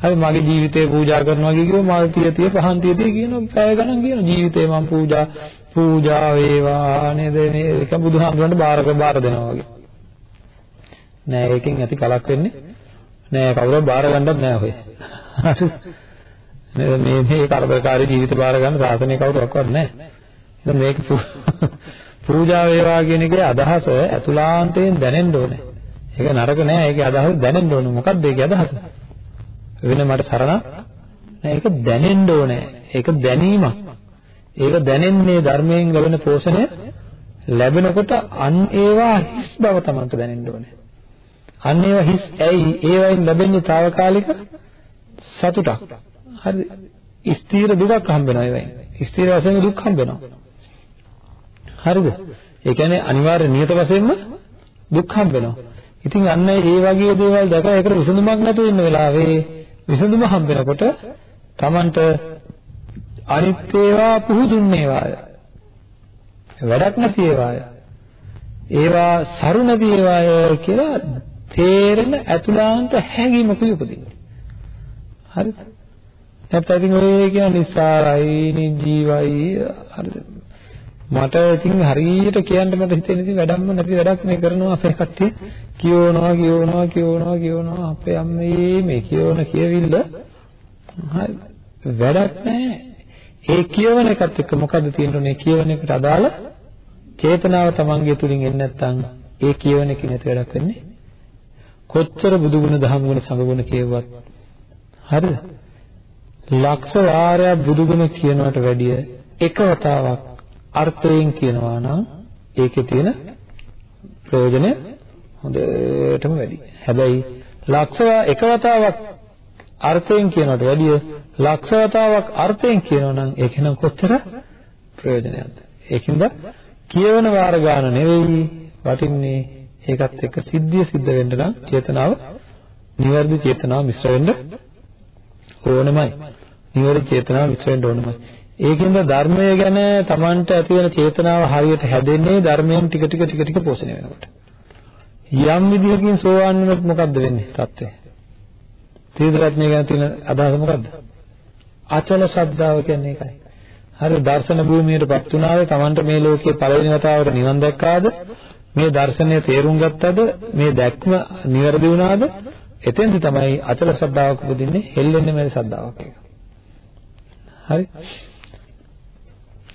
හරි මගේ ජීවිතේ පූජා කරනවා කිව්වොත් මල් තිය තිය පහන් තිය තිය කියන පැය ගණන් කියන ජීවිතේ මම පූජා පූජා වේවා නේද? මේ එක බුදුහාමුදුරන්ට බාරක බාර දෙනවා වගේ. නෑ ඒකෙන් ඇති කලක් වෙන්නේ නෑ කවුරුත් බාර ගන්නත් නෑ ඔය. නේද? මේ මේ කරදරකාරී ජීවිත බාර ගන්න සාසනය කවුරුවක්වත් නෑ. ඉතින් මේක පූජා වේවා කියන එකේ අදහස ඇතුළාන්තයෙන් දැනෙන්න ඕනේ. ඒක නරක නෑ ඒකේ අදහස දැනෙන්න ඕනේ. මොකක්ද ඒකේ අදහස? වෙන මට සරණක් නෑ. ඒක දැනෙන්න ඕනේ. ඒක දැනීමක්. ඒක දැනෙන්නේ ධර්මයෙන් ලැබෙන පෝෂණය ලැබෙනකොට අන් ඒවා හිස් බව තමයි දැනෙන්න ඕනේ. අන් ඒවා හිස් ඇයි ඒවයින් ලැබෙන්නේ తాවකාලික සතුටක්. හරි. ස්ථීර දුකක් හම්බ වෙනවා ඒවයින්. ස්ථීර වශයෙන් දුක් හම්බ වෙනවා. හරිද? ඒ කියන්නේ අනිවාර්ය නියත වශයෙන්ම දුක් හම්බ වෙනවා. ඉතින් අන්න ඒ වගේ දේවල් දැක ඒකට විසඳුමක් නැතුව ඉන්න වෙලාවේ විසඳුම හම්බෙනකොට Tamanට අනිත් ඒවා පුහුදුන් ඒවාය. වැඩක් නැති ඒවාය. ඒවා සරු නැති ඒවාය කියලා තේරෙන අතුලාන්ත හැඟීමකුයි උපදින්නේ. හරිද? නැත්නම් ඉතින් ඔය කියන නිස්සාරයි නිජීවයි හරිද? මට ඉතින් හරියට කියන්න මට හිතෙන ඉතින් වැඩක්ම නැති වැඩක් මේ කරනවා අපේ කට්ටිය කියවනවා කියවනවා කියවනවා කියවනවා අපේ අම්මේ මේ කියවන කියවිල්ල හරි වැඩක් නැහැ ඒ කියවන එකත් එක්ක මොකද්ද තියෙන්නේ? කියවන එකට අදාළ චේතනාව තමන්ගේ තුලින් එන්නේ නැත්නම් ඒ කියවන එකේ නැති වැඩක් වෙන්නේ? කොච්චර බුදු ගුණ දහම් ගුණ සංඝ ගුණ කියවුවත් හරිද? ලක්ෂ වාරයක් බුදු ගුණ කියනවට වැඩිය එක වතාවක් අර්ථයෙන් කියනවා නම් ඒකේ තියෙන ප්‍රයෝජනය හොඳටම වැඩි. හැබැයි ලක්ෂ එක වතාවක් අර්ථයෙන් කියනවට වැඩිය ලක්ෂ වතාවක් අර්ථයෙන් කියනවා නම් ඒක නම් කොච්චර ප්‍රයෝජනයක්ද? ඒකින්ද කියවන වාර ගන්න නෙවෙයි වටින්නේ ඒකත් එක්ක සිද්ධිය සිද්ධ වෙන්න නම් චේතනාව නිවැරදි චේතනාව මිශ්‍ර වෙන්න ඕනමයි. නිවැරදි චේතනාව මිශ්‍ර වෙන්න ඕනමයි. ඒකෙන්ද ධර්මය ගැන Tamanට ඇති වෙන චේතනාව හරියට හැදෙන්නේ ධර්මයෙන් ටික ටික ටික ටික පෝෂණය වෙනකොට. යම් විදිහකින් සෝවාන් වුණොත් මොකද්ද වෙන්නේ? தත්ත්වය. තීව්‍රත්වය ගැන තියෙන අදහස මොකද්ද? අචල ශ්‍රද්ධාව කියන්නේ ඒකයි. හරි දර්ශන භූමියටපත් වුණාද Tamanට මේ ලෝකයේ පළවෙනි වතාවට නිවන් දැක්කාද? මේ දර්ශනය තේරුම් ගත්තද? මේ දැක්ම නිවැරදි වුණාද? එතෙන්ද තමයි අචල ශ්‍රද්ධාවක් උපදින්නේ හෙල්ලෙන්නේ මේ ශ්‍රද්ධාවක් එක. හරි?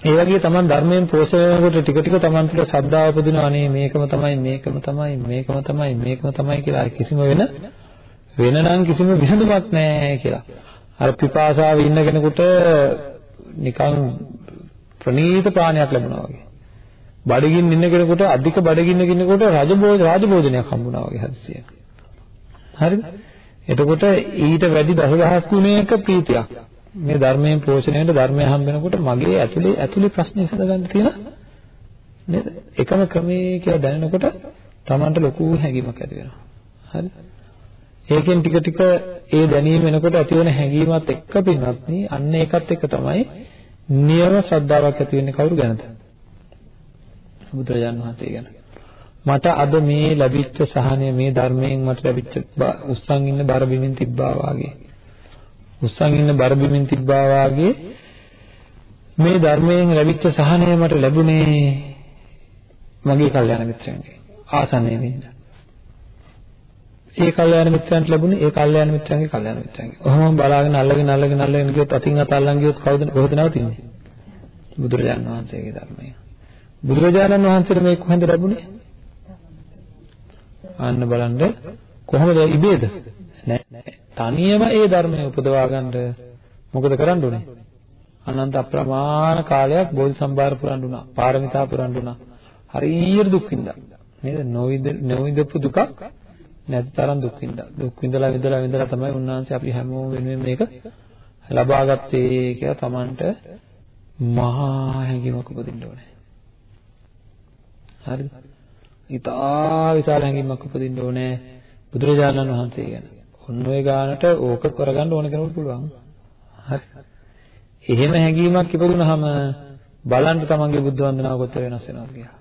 ඒ වගේ තමන් ධර්මයෙන් පෝෂණය වෙනකොට ටික ටික තමන් තුළ ශ්‍රද්ධාව උපදිනවා අනේ මේකම තමයි මේකම තමයි මේකම තමයි මේකම තමයි කියලා කිසිම වෙන වෙන නම් කිසිම විසඳුමක් නැහැ කියලා. අර පිපාසාව ඉන්න කෙනෙකුට නිකන් ප්‍රනීත පානයක් ලැබුණා වගේ. බඩගින්න ඉන්න කෙනෙකුට අධික බඩගින්න කෙනෙකුට රජභෝජ රාජභෝජනයක් හම්බුණා වගේ හදිසිය. හරිද? එතකොට ඊට වැඩි දසදහස් ගුණයක ප්‍රීතියක්. මේ ධර්මයෙන් පෝෂණය වෙන ධර්මය හම් වෙනකොට මගේ ඇතුලේ ඇතුලේ ප්‍රශ්න විසඳගන්න තියෙන නේද? එකම ක්‍රමයේ කියලා දැනෙනකොට Tamanට ලොකු හැඟීමක් ඇති වෙනවා. හරි? ඒකෙන් ටික ටික ඒ දැනීම වෙනකොට ඇති වෙන හැඟීමත් එක්ක පින්වත්නි අන්න ඒකත් එක්ක තමයි නියම ශ්‍රද්ධාවක් ඇති වෙන්නේ කවුරු ගැනද? බුදුරජාණන් වහන්සේ ගැන. මට අද මේ ලැබිච්ච සහනය මේ ධර්මයෙන් මට ලැබිච්ච උස්සන් ඉන්න බර බිමින් තිබ්බා වාගේ උස්සන් ඉන්න බර බිමින් තිබ්බා වාගේ මේ ධර්මයෙන් ලැබිච්ච සහනය මට ලැබුණේ මගේ කල්යාණ මිත්‍රයන්ගෙන් ආසන්නයේ වින්ද. ඒ කල්යාණ මිත්‍රයන්ට ලැබුණේ ඒ කල්යාණ මිත්‍රයන්ගේ කල්යාණ මිත්‍රයන්ගෙන්. ඔහොම බලාගෙන අල්ලගෙන අල්ලගෙන අල්ලගෙන ගියොත් අතින් අත අල්ලන් ගියොත් කවුද කොහෙද නවතින්නේ? බුදුරජාණන් වහන්සේගේ ධර්මය. බුදුරජාණන් වහන්සේට මේ කොහෙන්ද ලැබුණේ? අන්න බලන්න කොහොමද ඉබේද? නෑ තනියම ඒ ධර්මය උපදවා ගන්න මොකද කරන්න ඕනේ? අනන්ත අප්‍රමාණ කාලයක් බෝධි සම්භාර පුරන්න උනා. පාරමිතා පුරන්න උනා. හරියට දුක් විඳා. නේද? නොවිද නොවිදපු දුකක් නැති තරම් දුක් විඳා. දුක් විඳලා විඳලා විඳලා තමයි උන්වහන්සේ අපි හැමෝම වෙනුවෙන් මේක ලබාගත්තේ කියලා Tamanට මහා හැඟීමක් උපදින්න ඕනේ. හරිද? ඊටා විශාල හැඟීමක් උපදින්න ඕනේ බුදුරජාණන් වහන්සේ ගැන. ඔන්න ඔය ගානට ඕක කරගන්න ඕන කෙනෙකුට පුළුවන්. හරි. එහෙම හැඟීමක් ඉපදුනහම බලන්න තමන්ගේ බුද්ධ වන්දනාව කොතර වෙනස් වෙනවද කියලා.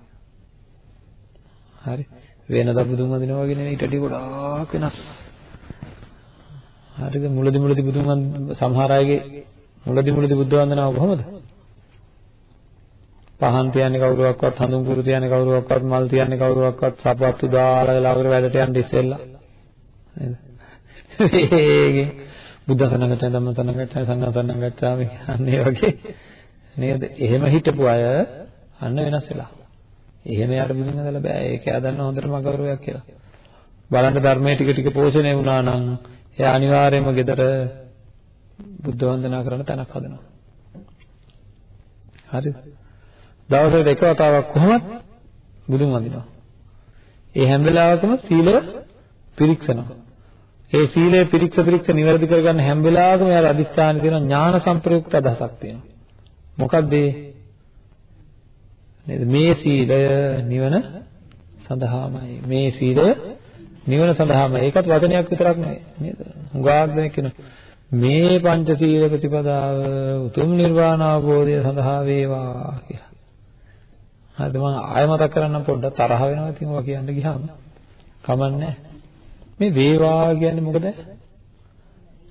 හරි. වෙනදා බුදුන් වඳිනවා වගේ නෙවෙයි ඊට වඩා ගොඩාක් වෙනස්. හරිද? මුලදි මුලදි බුදුන් සමහර අයගේ මුලදි මුලදි බුද්ධ වන්දනාව කොහොමද? පහන් තියන්නේ කවුරුවක්වත් හඳුන් කුරු තියන්නේ කවුරුවක්වත් මල් තියන්නේ කවුරුවක්වත් සපත්තු දාලා ලාවකට වැඩට යන්න ඉස්සෙල්ලා නේද වේගෙන් බුද්ධ සනගතය ධම්ම සනගතය සංඝ සනගතය අන්නේ වගේ නේද? එහෙම හිටපු අය අන්න වෙනස් වෙලා. එහෙම යට බුදුන් හදලා බෑ. ඒක එයා දන්න හොඳටම අගෞරවයක් කියලා. බලන්න ධර්මයේ ටික ටික පෝෂණය වුණා නම් එයා අනිවාර්යයෙන්ම ගෙදර බුද්ධ වන්දනා කරන තැනක් හදනවා. හරිද? දවසකට එක වතාවක් කොහොමද බුදුන් වඳිනවා. ඒ හැම වෙලාවකම සීලය පිරික්සනවා. ඒ සීලය පිරික්ස පිරික්ස නිවැරදි කරගන්න හැම වෙලාවකම යාර අදිස්ථාන තියෙන ඥාන සංප්‍රයුක්ත අදහසක් තියෙනවා. මොකක්ද නේද මේ සීලය නිවන සඳහාමයි. මේ සීලය නිවන සඳහාමයි. ඒකත් වචනයක් විතරක් නෙවෙයි නේද? හුඟක් දෙනෙක් කියනවා මේ පංච සීල ප්‍රතිපදාව උතුම් නිර්වාණ අවබෝධය සඳහා වේවා කියලා. හරිද මම ආයෙ මතක් කරන්නම් පොඩ්ඩක් තරහ වෙනවා ඉතින් ඔවා කියන්න ගියාම කමන්නේ මේ වේවා කියන්නේ මොකද?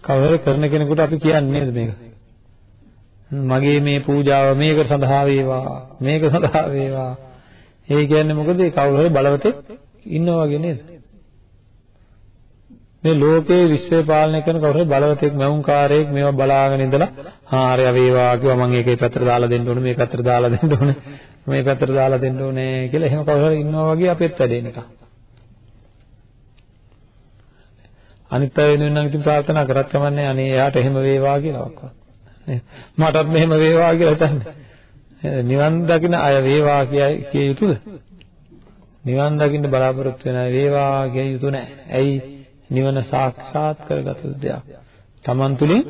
කවර කරන කෙනෙකුට අපි කියන්නේ නේද මේක? මගේ මේ පූජාව මේක සඳහා වේවා මේක සඳහා වේවා. ඒ කියන්නේ මොකද? කවුරු හරි බලවතෙක් ඉන්නවා වගේ නේද? මේ ලෝකේ විශ්වය පාලනය කරන කවුරු හරි බලවතෙක් මෞංකාරයෙක් මේවා බලාගෙන ඉඳලා හා හරි වේවා කිව්වා මම ඒකේ පැත්තට දාලා දෙන්න ඕනේ මේ පැත්තට දාලා දෙන්න ඕනේ මේ පැත්තට දාලා දෙන්න ඕනේ කියලා එහෙම කවුරු හරි ඉන්නවා වගේ අපෙත් වැඩේ නිකන් අනිත් අය වෙනුවෙන් නම් ඉතින් ප්‍රාර්ථනා කරත් කමන්නේ අනේ එයාට එහෙම වේවා කියලා ඔක්කොම. නේද මටත් මෙහෙම වේවා කියලා හිතන්නේ. නිවන් දකින්න අය වේවා කියයි කිය යුතුද? නිවන් දකින්න බලාපොරොත්තු වෙන අය වේවා කිය යුතු නැහැ ඇයි? නිවන සාක්ෂාත් කරගත යුතු දෙයක්. තමන් තුලින්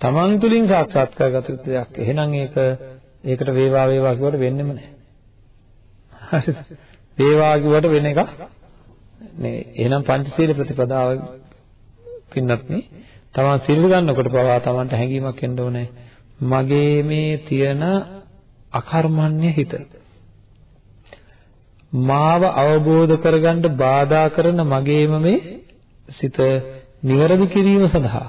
තමන් තුලින් සාක්ෂාත් කරගත යුතු දෙයක්. එහෙනම් ඒක ඒකට වේවා වේවා කියවට වෙන්නෙම නැහැ හරිද? වේවා කිව්වට වෙන එක නෙවෙයි. එහෙනම් පංචශීල ප්‍රතිපදාව පින්නත් නේ. තමන් සිල් ගන්නකොට පවා තමන්ට හැඟීමක් එන්න ඕනේ. මගේ මේ තියෙන අකර්මණ්‍ය හිත. මාව අවබෝධ කරගන්න බාධා කරන මගේම මේ සිත නිවැරදි කිරීම සඳහා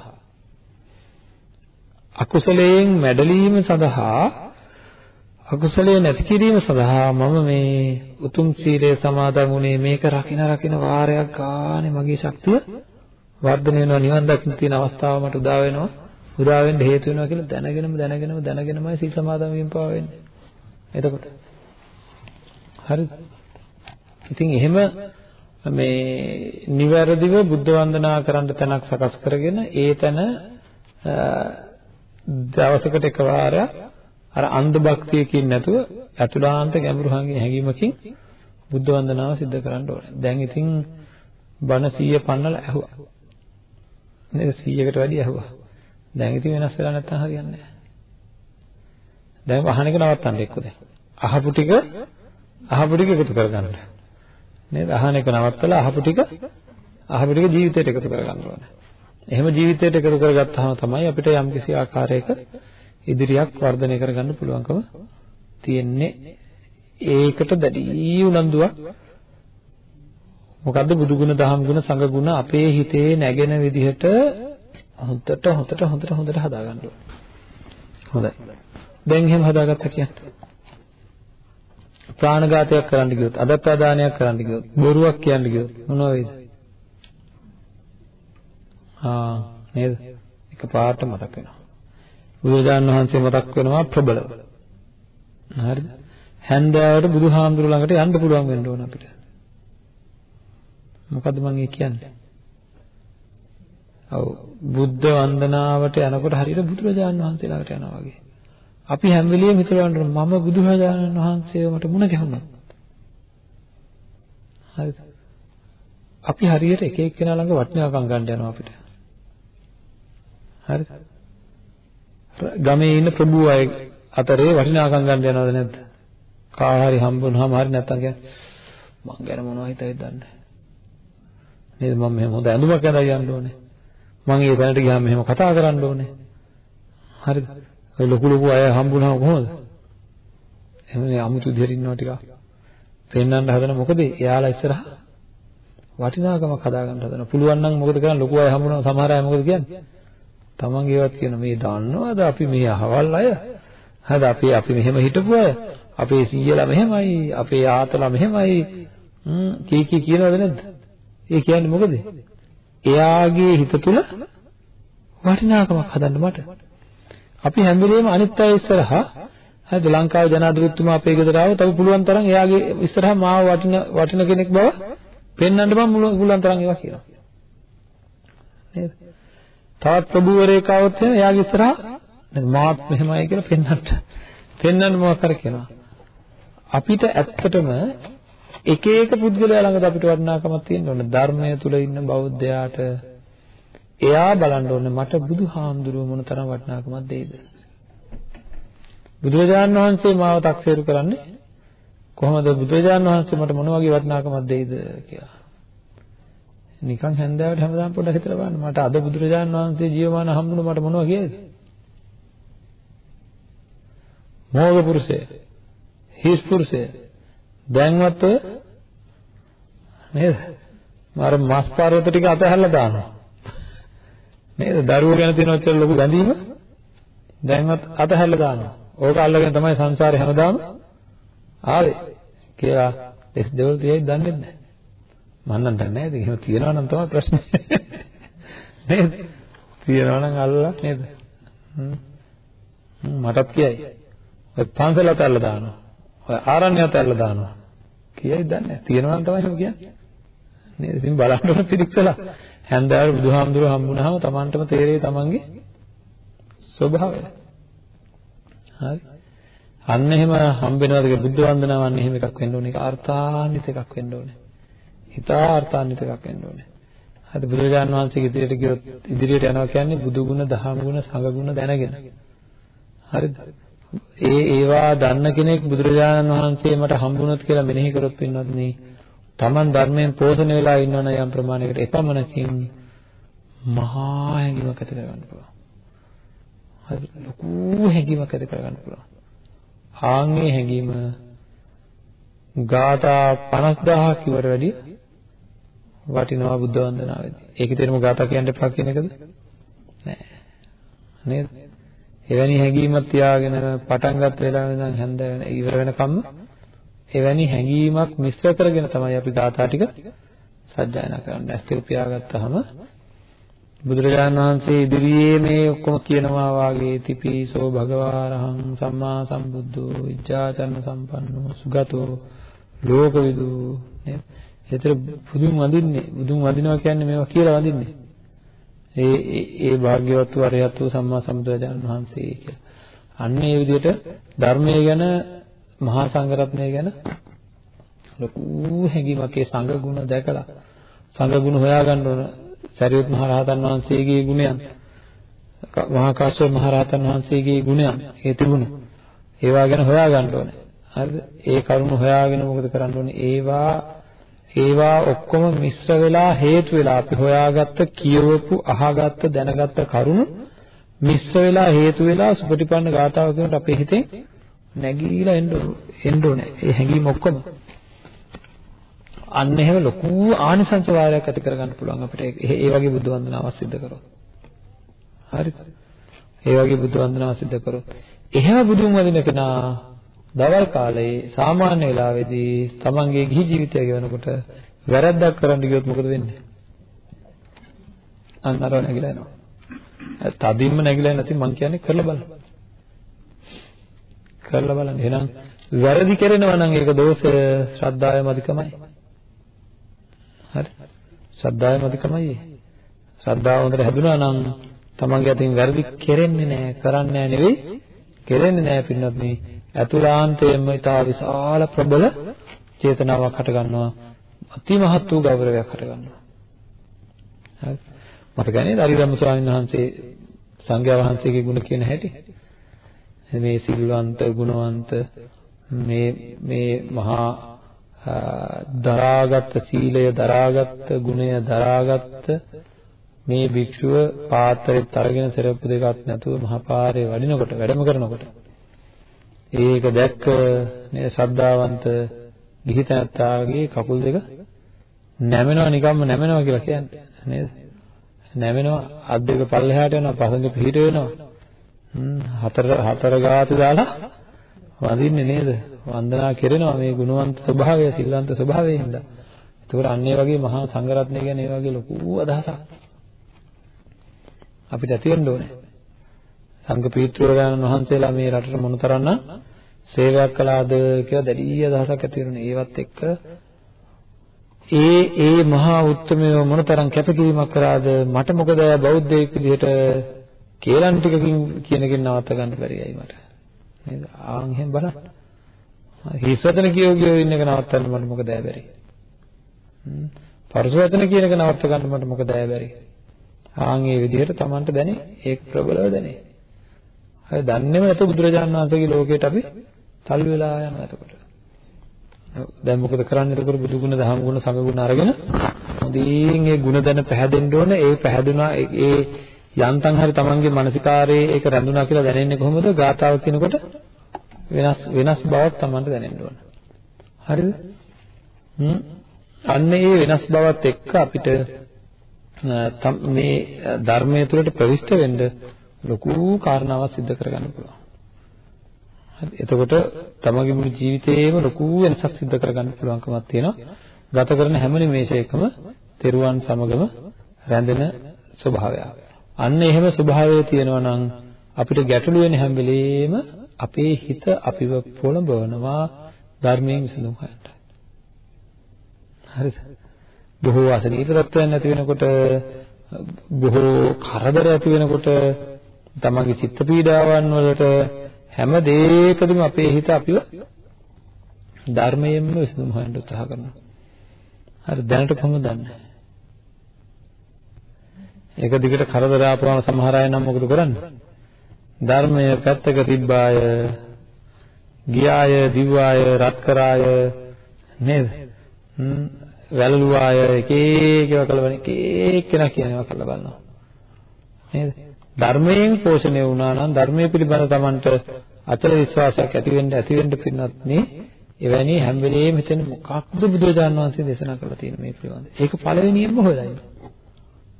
අකුසලයෙන් මැඩලීම සඳහා අකුසලයේ නැති කිරීම සඳහා මම මේ උතුම් සීලය සමාදන් වුණේ මේක රකින්න රකින්න වාරයක් ගානේ මගේ ශක්තිය වර්ධනය වෙනවා නිවන් දකින්න තියෙන අවස්ථාව මට උදා වෙනවා උදා වෙන්න හේතු වෙනවා කියලා දැනගෙනම දැනගෙනම දැනගෙනමයි සීල් සමාදන් වීම පාව වෙන්නේ එතකොට හරිද ඉතින් එහෙම මේ නිවැරදිව බුද්ධ වන්දනා කරන්න තැනක් සකස් කරගෙන ඒ තැන දවසකට එක වාරයක් අර අන්ධ භක්තියකින් නැතුව අතුලාන්ත ගැඹුරු හැඟීමකින් බුද්ධ වන්දනාව සිද්ධ කරන්න ඕනේ. දැන් ඉතින් බණ 100 පන්නලා ඇහුවා. නේද 100කට වැඩි ඇහුවා. දැන් ඉතින් වෙනස් වෙලා නැත්තම් හරියන්නේ නැහැ. දැන් අහන එක නවත්තන්න එක්ක දැන්. අහපු ටික අහපු ටික එකතු කරගන්න. නේද? අහන එක නවත්තලා අහපු ටික අහපු ටික ජීවිතයට එකතු කරගන්න ඕනේ. එහෙම ජීවිතයට එකතු කරගත්තාම තමයි අපිට යම්කිසි ආකාරයක ඉදිරියක් වර්ධනය කරගන්න පුළුවන්කම තියෙන්නේ. ඒකට දැඩි උනන්දුවක් මොකද්ද බුදු ගුණ දහම් ගුණ සංඝ ගුණ අපේ හිතේ නැගෙන විදිහට හොඳට හොඳට හොඳට හොඳට හදාගන්න ඕනේ. හොඳයි. දැන් එහෙම හදාගත්තා කියන්නේ. ප්‍රාණඝාතයක් කරන්න ගියොත්, අදත්තාදානයක් කරන්න ගියොත්, බොරුවක් කියන්න ගියොත් මොනවා වෙයිද? ආ නේද? එක පාට මතක් වෙනවා. බුදුරජාණන් වහන්සේ මතක් වෙනවා ප්‍රබලව. හරිද? හැන්දෑවට බුදුහාමුදුරු ළඟට යන්න පුළුවන් වෙන්න ඕන අපිට. මොකද්ද මම ඒ කියන්නේ? ඔව් බුද්ධ වන්දනාවට යනකොට හරියට බුදුරජාණන් වහන්සේ ළඟට යනවා වගේ. අපි හැම වෙලෙම හිතවන්න මම බුදුරජාණන් වහන්සේව මට මුණ ගැහුණා. හරිද? අපි හරියට එක එක්කෙනා ළඟ වටිනාකම් ගන්න යනවා අපිට. හරිද? ගමේ ඉන්න ප්‍රභූ අය අතරේ වටිනාකම් ගන්න යනවද නැද්ද? කා හරි හම්බුනහම හරි නැත්තම් කියන්නේ මං ගැන මොනවද හිතයිද දන්නේ නේද? මම මෙහෙම හොඳ ඇඳුමක් ඇඳලා යන්න ඕනේ. මම ඒ තැනට ගියාම මෙහෙම කතා කරන්න ඕනේ. හරිද? ඔය ලොකු ලොකු අය හම්බුනහම කොහොමද? එහෙමනේ අමුතු විදිහට ඉන්නවා ටිකක්. පෙන්වන්න හදන මොකද? එයාලා ඉස්සරහා වටිනාකමක් හදාගන්න හදන පුළුවන් නම් මොකද කරන්නේ? ලොකු අය හම්බුනම සමහර අය මොකද කියන්නේ? තමන්ගේ ඒවත් කියන මේ දන්නවද අපි මේ අහවල් අය? හරිද? අපි අපි මෙහෙම හිටපු අය. අපේ සීයලා මෙහෙමයි. අපේ ආතලා මෙහෙමයි. කී කී කියනවද නැද්ද? ඒ කියන්නේ මොකද? එයාගේ හිත තුල වටිනාකමක් හදන්න මට. අපි හැම වෙලේම අනිත් අය ඉස්සරහා හරිද? ලංකාවේ ජනාධිපතිතුමා අපේ ගෙදර ආවොත් අපි පුළුවන් තරම් එයාගේ ඉස්සරහා මාව වටින වටින කෙනෙක් බව පෙන්වන්න බම් පුළුවන් තරම් ඒවා කියනවා. නේද? තවත් ප්‍රභූවරයෙක් ආවොත් එහෙනම් එයාගේ ඉස්සරහා මාත් මෙහෙමයි කියලා පෙන්වන්න පෙන්වන්න මොකක් කර කියනවා. අපිට ඇත්තටම එක එක පුද්ගලයා ළඟද අපිට වටිනාකමක් තියෙන්න ඕන. ධර්මය තුල ඉන්න බෞද්ධයාට එයා බලන්න ඕනේ මට බුදුහාමුදුරුව මොන තරම් වටිනාකමක් දෙයිද බුදුරජාණන් වහන්සේ මාව තක්සේරු කරන්නේ කොහොමද? බුදුරජාණන් වහන්සේ මට මොන වගේ වටිනාකමක් දෙයිද කියලා. නිකන් හැන්දෑවට හැමදාම පොඩ්ඩක් හිතලා බලන්න. මට අද බුදුරජාණන් වහන්සේ ජීවමාන හම්බුන මට මොනවා කියයිද මෝග පුරුෂය හිස් පුරුෂය දැන්වත් ඔය නේද මාර මස් පර්වත ටික අතහැරලා දානවා නේද දරුවෝ ගැන තියෙන ඔච්චර ලොකු බැඳීම දැන්වත් අතහැරලා දානවා. ඕක අල්ලගෙන තමයි සංසාරේ හැමදාම ආවේ කියලා දෙස් දෙවල් තියයි දන්නේ නැහැ. මම නම් දන්නේ නැහැ. ඉතින් එහෙම තියනවා නම් තමයි ප්‍රශ්නේ. නේද? තියනවා නම් අල්ලලා නේද? මටත් කියයි. ඔය පන්සල අතල්ලා දානවා. ඔය ආරණ්‍ය අතල්ලා දානවා. කියයි දන්නේ නැහැ. තියනවා නම් තමයි එහෙම කියන්නේ. නේද? ඉතින් බලන්න ඕන පිළික්සලා. හැන්දෑවට බුදුහාමුදුරුවෝ හම්බුනහම Tamanටම තේරෙයි Tamanගේ ස්වභාවය. හරි. අන්න එහෙම හම්බෙනවාද බුද්ධ වන්දනාවන් එහෙම එකක් වෙන්න ඕනේ. ඒක අර්ථාන්විත එකක් වෙන්න ඕනේ. හිතා අර්ථාන්විත එකක් වෙන්න ඕනේ. හරි බුදුරජාණන් වහන්සේගේ ඉදිරියට ගියොත් ඉදිරියට යනවා කියන්නේ බුදු ගුණ, දහම් ගුණ, සංඝ ගුණ දැනගෙන. හරිද? ඒ ඒවා දන්න කෙනෙක් බුදුරජාණන් වහන්සේ මට හම්බුනොත් කියලා මෙනෙහි කරොත් වෙනවත් නේ. Taman ධර්මයෙන් පෝෂණය වෙලා ඉන්නවනම් යම් ප්‍රමාණයකට එපමණකින් මහා හැඟීමක් ඇති කරගන්න පුළුවන්. හරි ලොකු හැඟීමක් ඇති කරගන්න පුළුවන්. ආන්ගේ හැඟීම ගාථා 50000ක් ඉවර වැඩි වටිනවා බුද්ධ වන්දනාවේදී. ඒකේ තේරුම ගාථා කියන්න එපා කියන එකද? නෑ. නේද? එවැනි හැඟීමක් තියාගෙන පටන් ගන්න වෙලාවෙ ඉඳන් හැන්ද වෙන ඉවර වෙනකම්ම එවැනි හැඟීමක් මිශ්‍ර කරගෙන තමයි අපි ගාථා ටික සජ්ජායනා කරන්නේ. ඇස් දෙක පියාගත්තාම බුදුරජාණන් වහන්සේ ඉදිරියේ මේ ඔක්කොම කියනවා වාගේ තිපිසෝ භගවාරහං සම්මා සම්බුද්ධෝ විජ්ජාචරණ සම්පන්නෝ සුගතෝ ලෝකවිදු නේද? ඒතර බුදුන් වඳින්නේ බුදුන් වඳිනවා කියන්නේ මේවා කියලා වඳින්නේ. ඒ ඒ භාග්‍යවත් වූ අරහත් වූ සම්මා සම්බුදුරජාණන් වහන්සේ කියලා. අන්න ඒ විදිහට ධර්මයේ ගැන මහා සංඝරත්නය ගැන ලොකු හැඟීමක්. ඒ සංඝ ගුණ දැකලා සංඝ ගුණ හොයාගන්න ඕන සරියුත් මහ රහතන් වහන්සේගේ ගුණයන්. මහා කාශ්‍යප මහ රහතන් වහන්සේගේ ගුණයන් ඒ තිබුණ. ඒවා ගැන හොයාගන්න ඕනේ. හරිද? ඒ කරුණ හොයාගෙන මොකද කරන්න ඕනේ? ඒවා ඒවා ඔක්කොම මිශ්‍ර වෙලා හේතු වෙලා අපි හොයාගත්ත කියවපු අහගත්ත දැනගත්ත කරුණු මිශ්‍ර වෙලා හේතු වෙලා සුපටිපන්න ගාතාව කියනකොට අපේ හිතේ නැගීලා එන්න එන්න ඕනේ ඒ හැඟීම් ඔක්කොම අන්න එහෙම ලොකු ආනිසංස වාරයක් ඇති කරගන්න පුළුවන් අපිට ඒ වගේ බුද්ධ වන්දනාවක් සිද්ධ කරොත්. හරිද? ඒ වගේ බුද්ධ වන්දනාවක් සිද්ධ කරොත් එහෙම බුදුන් වදින කෙනා දවල් කාලේ සාමාන්‍ය වෙලාවේදී තමන්ගේ ගිහි ජීවිතය ගෙවනකොට වැරද්දක් කරන්න ගියොත් මොකද වෙන්නේ? අන්න අරව නැగిලා යනවා. තදින්ම නැగిලා නැති මං කියන්නේ කරලා බලන්න. කරලා බලන්න. එහෙනම් වැරදි කරනවා නම් ඒක දෝෂය ශ්‍රද්ධාවම අධිකමයි. හරි. ශ්‍රද්ධාවම අධිකමයි. ශ්‍රද්ධාව හොඳට හැදුනා නම් තමන්ගේ අතින් වැරදි කෙරෙන්නේ නැහැ, කරන්නේ නැහැ නෙවෙයි, කෙරෙන්නේ නැහැ පින්නත් මේ අතුලාන්තයෙන්ම ඉතා විශාල ප්‍රබල චේතනාවක් හට ගන්නවා. අතිමහත් වූ ගෞරවයක් හට ගන්නවා. හරි. මතකනේ දරිදම්ම ස්වාමීන් වහන්සේ සංඝයා වහන්සේගේ ගුණ කියන හැටි. මේ සිල්වන්ත, ගුණවන්ත මේ මේ මහා දරාගත් සීලය දරාගත් ගුණය දරාගත් මේ භික්ෂුව පාත්‍රෙත් අරගෙන සරප්පු දෙකක් නැතුව මහපාරේ වඩිනකොට වැඩම කරනකොට ඒක දැක්ක නේ ශ්‍රද්ධාවන්ත ගිහි තැනත්තාගේ කකුල් දෙක නැමෙනවා නිකම්ම නැමෙනවා කියලා කියන්නේ. නේද? නැමෙනවා අත් දෙක පල්ලෙහාට යනවා පසඟ පිහිට වෙනවා. හතර හතර ගාතු දාලා වඳින්නේ නේද? වන්දනා කෙරෙනවා මේ ගුණවන්ත ස්වභාවය සිල්වන්ත ස්වභාවයෙන් හින්දා. ඒකෝර අන්න ඒ වගේ මහා සංඝරත්නය ගැන ඒ වගේ ලොකු අදහසක්. අපිට ඇති වෙන්න ඕනේ. සංඝ පීත්‍රවරයන් වහන්සේලා මේ රටට මොනතරම් සේවයක් කළාද කියලා දැඩි අදහසක් ඇති වෙනුනේ. ඒවත් එක්ක ඒ ඒ මහා උත්මය මොනතරම් කැපකිරීමක් කරාද මට මොකද බෞද්ධයෙක් විදිහට කේලම් ටිකකින් කියන කෙන නවත්ත ගන්න බැරියයි මට. නේද? ආන් එහෙම බලන්න. හිස් වචන කියෝ කියෝ ඉන්න එක නවත්තන්න මට මොකද බැරි. පරස වචන කියන එක නවත්ත ගන්න මට මොකද බැරි. ආන් ඒ විදිහට Tamanට දැනේ ඒක ප්‍රබලව දැනේ. හරි දන්නේම නැතු බුදුරජාණන් වහන්සේගේ ලෝකයට අපි තල් වෙලා යනවා එතකොට. දැන් මොකද කරන්නේ එතකොට බුදු ගුණ දහම් ගුණ සංඝ ගුණ අරගෙන හොඳින් ඒ ගුණ දැන පැහැදෙන්න ඕන ඒ පැහැදුනා ඒ යන්තම් හරි Tamanගේ මානසිකාරයේ ඒක රැඳුණා කියලා දැනෙන්නේ කොහොමද? ගාතාව කියනකොට වෙනස් වෙනස් බවක් Tamanට දැනෙන්න ඕන. හරිද? හ්ම් අන්න ඒ වෙනස් බවත් එක්ක අපිට මේ ධර්මයේ තුලට ප්‍රවිෂ්ඨ වෙන්න ලොකු කාරණාවක් සිද්ධ කරගන්න පුළුවන්. හරි. එතකොට තමගේ මුළු ජීවිතේම ලොකු වෙනසක් සිද්ධ කරගන්න පුළුවන්කමක් තියෙනවා. ගත කරන හැම නිමේෂයකම තෙරුවන් සමගම රැඳෙන ස්වභාවය. අන්න එහෙම ස්වභාවය තියෙනවා නම් අපිට ගැටලු වෙන හැම වෙලෙම අපේ හිත අපිව පොළඹවනවා ධර්මයෙන් විසඳුම් හොයන්න. හරිද? බොහෝ අසනීප තත්ත්වයන් ඇති වෙනකොට බොහෝ කරදර ඇති වෙනකොට තමන්ගේ චිත්ත පීඩාවන් වලට හැම දෙයකදම අපේ හිත අපිව ධර්මයෙන්ම විසඳුම් හොයන්න උත්සාහ කරනවා. හරි දැනට කොහොමද දන්නේ? ඒක දිගට කරදර ආපුවම සමහර අය නම් මොකද කරන්නේ? ධර්මය පැත්තක තිබ්බාය ගියාය දිව්වාය රත් කරාය නේද? වැළලුවාය එක එක ඒවා කළවනේ එක එක්කෙනා කියන ඒවා කළා බලනවා. නේද? ධර්මයෙන් පෝෂණය වුණා නම් ධර්මයේ පිළිබඳ Tamanට අචල විශ්වාසයක් ඇති වෙන්න ඇති වෙන්න පින්නත් නේ එවැනි හැම වෙලෙම හිතෙන මොකක්ද බුදුරජාණන් වහන්සේ දේශනා කරලා තියෙන මේ පිළිබඳ. ඒක පළවෙනියෙන්ම හොයලා ඉන්න.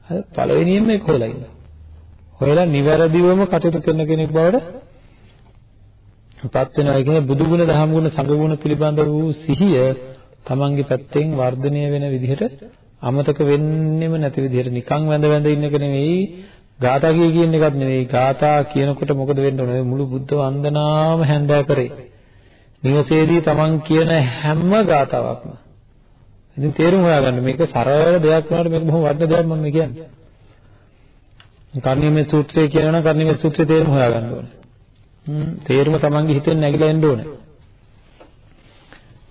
හරි පළවෙනියෙන්ම ඒක හොයලා ඉන්න. හොයලා නිවැරදිවම කටයුතු කරන කෙනෙක් බවට පත් වෙනවා. ඒ කියන්නේ බුදු ගුණ, දහම් ගුණ, සංඝ ගුණ පිළිබඳ වූ සිහිය තමන්ගේ පැත්තෙන් වර්ධනය වෙන විදිහට අමතක වෙන්නෙම නැති විදිහට නිකන් වැඳ වැඳ ඉන්න එක නෙවෙයි ගාථා කිය කියන එකත් නෙවෙයි ගාථා කියනකොට මොකද වෙන්න ඕනේ මුළු බුද්ධ වන්දනාම හැන්දෑ කරේ නිවසේදී තමන් කියන හැම ගාතාවක්ම ඉතින් තේරුම් හොයාගන්න මේක සරල දෙයක් වුණාට මේක බොහොම වටින දෙයක් මම කියන්නේ. කර්ණීය සූත්‍රය කියනවා නම් කර්ණීය සූත්‍රයේ තේරුම හොයාගන්න ඕනේ. හ්ම් තේරුම තමන්ගේ හිතෙන් නැగిලා එන්න ඕනේ.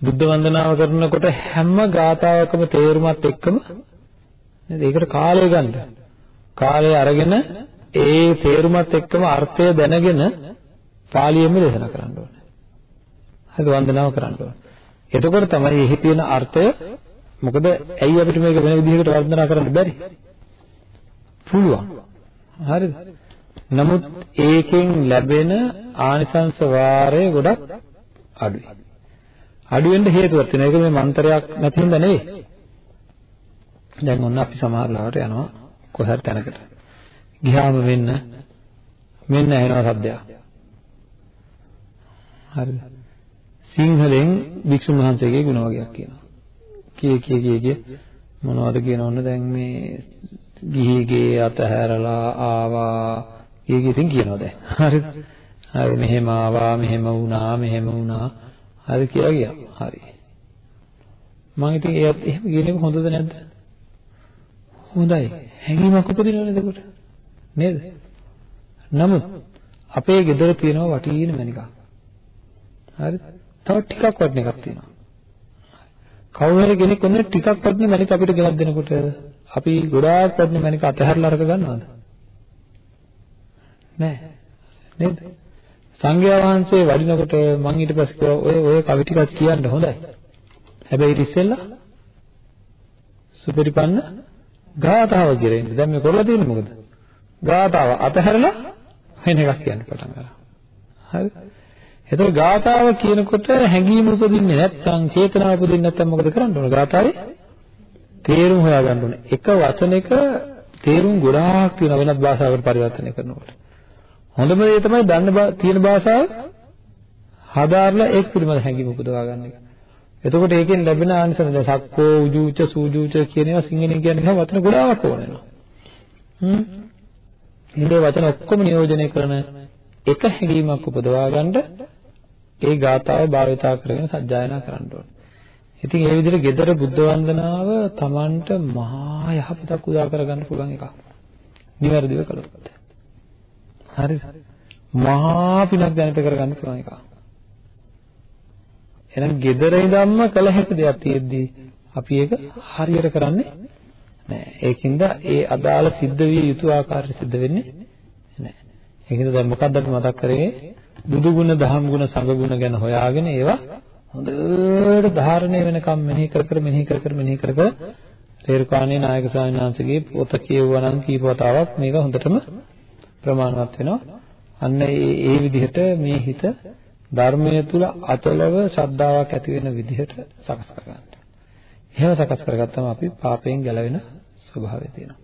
බුද්ධ වන්දනාව කරනකොට හැම ගාතාවකම තේරුමත් එක්කම නේද? ඒකට කාලය ගන්න. කාලය අරගෙන ඒ තේරුමත් එක්කම අර්ථය දැනගෙන පාලියෙම දේශනා කරන්න ඕනේ. හරි වන්දනාව කරන්න ඕනේ. එතකොට තමයි එහි තියෙන අර්ථය මොකද ඇයි අපිට මේක වෙන විදිහකට වර්ණනා කරන්න බැරි? පුළුවන්. හරිද? නමුත් ඒකෙන් ලැබෙන ආනිසංස වාරය ගොඩක් අඩුයි. අඩු වෙන්න හේතුවක් තියෙනවා. ඒක මේ මන්තරයක් නැති හින්දා නෙවෙයි. දැන් ඔන්න අපි සමහර ලාවට යනවා කොහරි තැනකට. ගියාම මෙන්න මෙන්න ඇහෙනවා සද්දයක්. හරිද? සිංහලෙන් වික්ෂුන් වහන්සේගේ ගුණ වගේක් කියනවා. කී කී කී කී මොනවද කියනවන්න දැන් මේ ගිහිගේ අතහැරලා ආවා කී කී ඉතින් කියනවා දැන්. හරිද? හරි මෙහෙම ආවා මෙහෙම වුණා මෙහෙම වුණා හරි කියලා ගියා. හරි. මම ඉතින් ඒත් එහෙම කියන එක හොඳද නැද්ද? හොඳයි. හැඟීමක් උපදිනවනේ එතකොට. නේද? නමුත් අපේ ගෙදර තියෙනවා වටින මණිකක්. හරිද? තව ටිකක් වටින එකක් තියෙනවා. කවුරු හරි කෙනෙක් ඔන්න ටිකක් වටින මණික අපිට ගෙනත් දෙනකොට අපි ගොඩාක් වටින මණික අතහැරලා අරක ගන්නවද? නෑ. නේද? සංඝයා වහන්සේ වඩිනකොට මම ඊට පස්සේ කිව්වා ඔය ඔය කවි ටිකක් කියන්න හොඳයි. හැබැයි ඊට ඉස්සෙල්ලා සුපරිපන්න ගාථාව කියලා ඉන්නේ. දැන් මේ කරලා තියෙන්නේ මොකද? ගාථාව අතහැරලා වෙන එකක් කියන්න පටන් ගන්නවා. හරි? එතකොට ගාථාව කියනකොට හැඟීම උපදින්නේ නැත්නම් චේතනාව උපදින්නේ නැත්නම් මොකද කරන්න ඕන? ගාථාවේ තේරුම හොයාගන්න ඕනේ. එක වචනයක තේරුම් ගොඩාක් තියෙන වෙනත් භාෂාවකට පරිවර්තනය කරනකොට. හොඳම දේ තමයි දන්න තියෙන භාෂාව හදාarලා ඒක පිළිබඳ හැඟීම උපදවා ගන්න එක. එතකොට ඒකෙන් ලැබෙන ආනිසංස දැන් සක්කෝ උජූච සූජූච කියන ඒවා සිංහලෙන් කියන්නේ වචන ගොඩාක් ඕන වෙනවා. හ්ම්. මේ වචන ඔක්කොම නියෝජනය කරන එක හැඟීමක් උපදවා ගන්න ඒ ගාථාව භාවිතා කරගෙන සජ්ජායනා කරන්න ඕනේ. ඉතින් ඒ විදිහට gedara බුද්ධ වන්දනාව Tamanට මහා යහපතක් උදා කරගන්න පුළුවන් එකක්. නිවැරදිව කළොත්. හරිද? මහා පිනක් දැනට කරගන්න පුළුවන් එකක්. එහෙනම් gedara ඉඳන්ම කළ හැකි දෙයක් තියෙද්දි අපි ඒක හරියට කරන්නේ නැහැ. ඒකින්ද ඒ අදාළ සිද්ධ විය යුතු ආකාරයට සිද්ධ වෙන්නේ නැහැ. ඒකින්ද දැන් මොකක්ද අපි මතක් කරේ? බුදු ගුණ, දහම් ගුණ, සංඝ ගුණ ගැන හොයාගෙන ඒවා හොඳට ධාරණය වෙනකම් මෙනෙහි කර කර මෙනෙහි කර කර මෙනෙහි කර කර රේරුකාණේ නායක ස්වාමීන් වහන්සේගේ පොත කියවුවා නම් කීප වතාවක් මේක හොඳටම ප්‍රමාණවත් වෙනවා. අන්න ඒ ඒ විදිහට මේ හිත ධර්මය තුල අතලව ශ්‍රද්ධාවක් ඇති වෙන විදිහට සකස් කරගන්න. එහෙම සකස් කරගත්තම අපි පාපයෙන් ගැලවෙන ස්වභාවය තියෙනවා.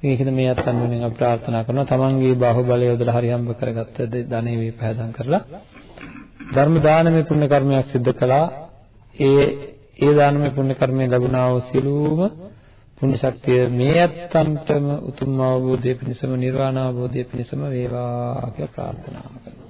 මේකද මේ අත්තන් වෙනින් අපි ප්‍රාර්ථනා කරනවා තමන්ගේ බාහුවලය යොදලා හරි හම්බ කරගත්ත ධනෙ වේ පහදම් කරලා ධර්ම දානමය පුණ්‍ය කර්මයක් සිදු කළා ඒ ඒ දානමය පුණ්‍ය කර්මය ලැබුණා වූ සියලුම පුණ්‍ය ශක්තිය මේ අත්තන්ටම උතුම් අවබෝධය පිණිසම නිර්වාණ අවබෝධය පිණිසම වේවා කියලා ප්‍රාර්ථනා කරනවා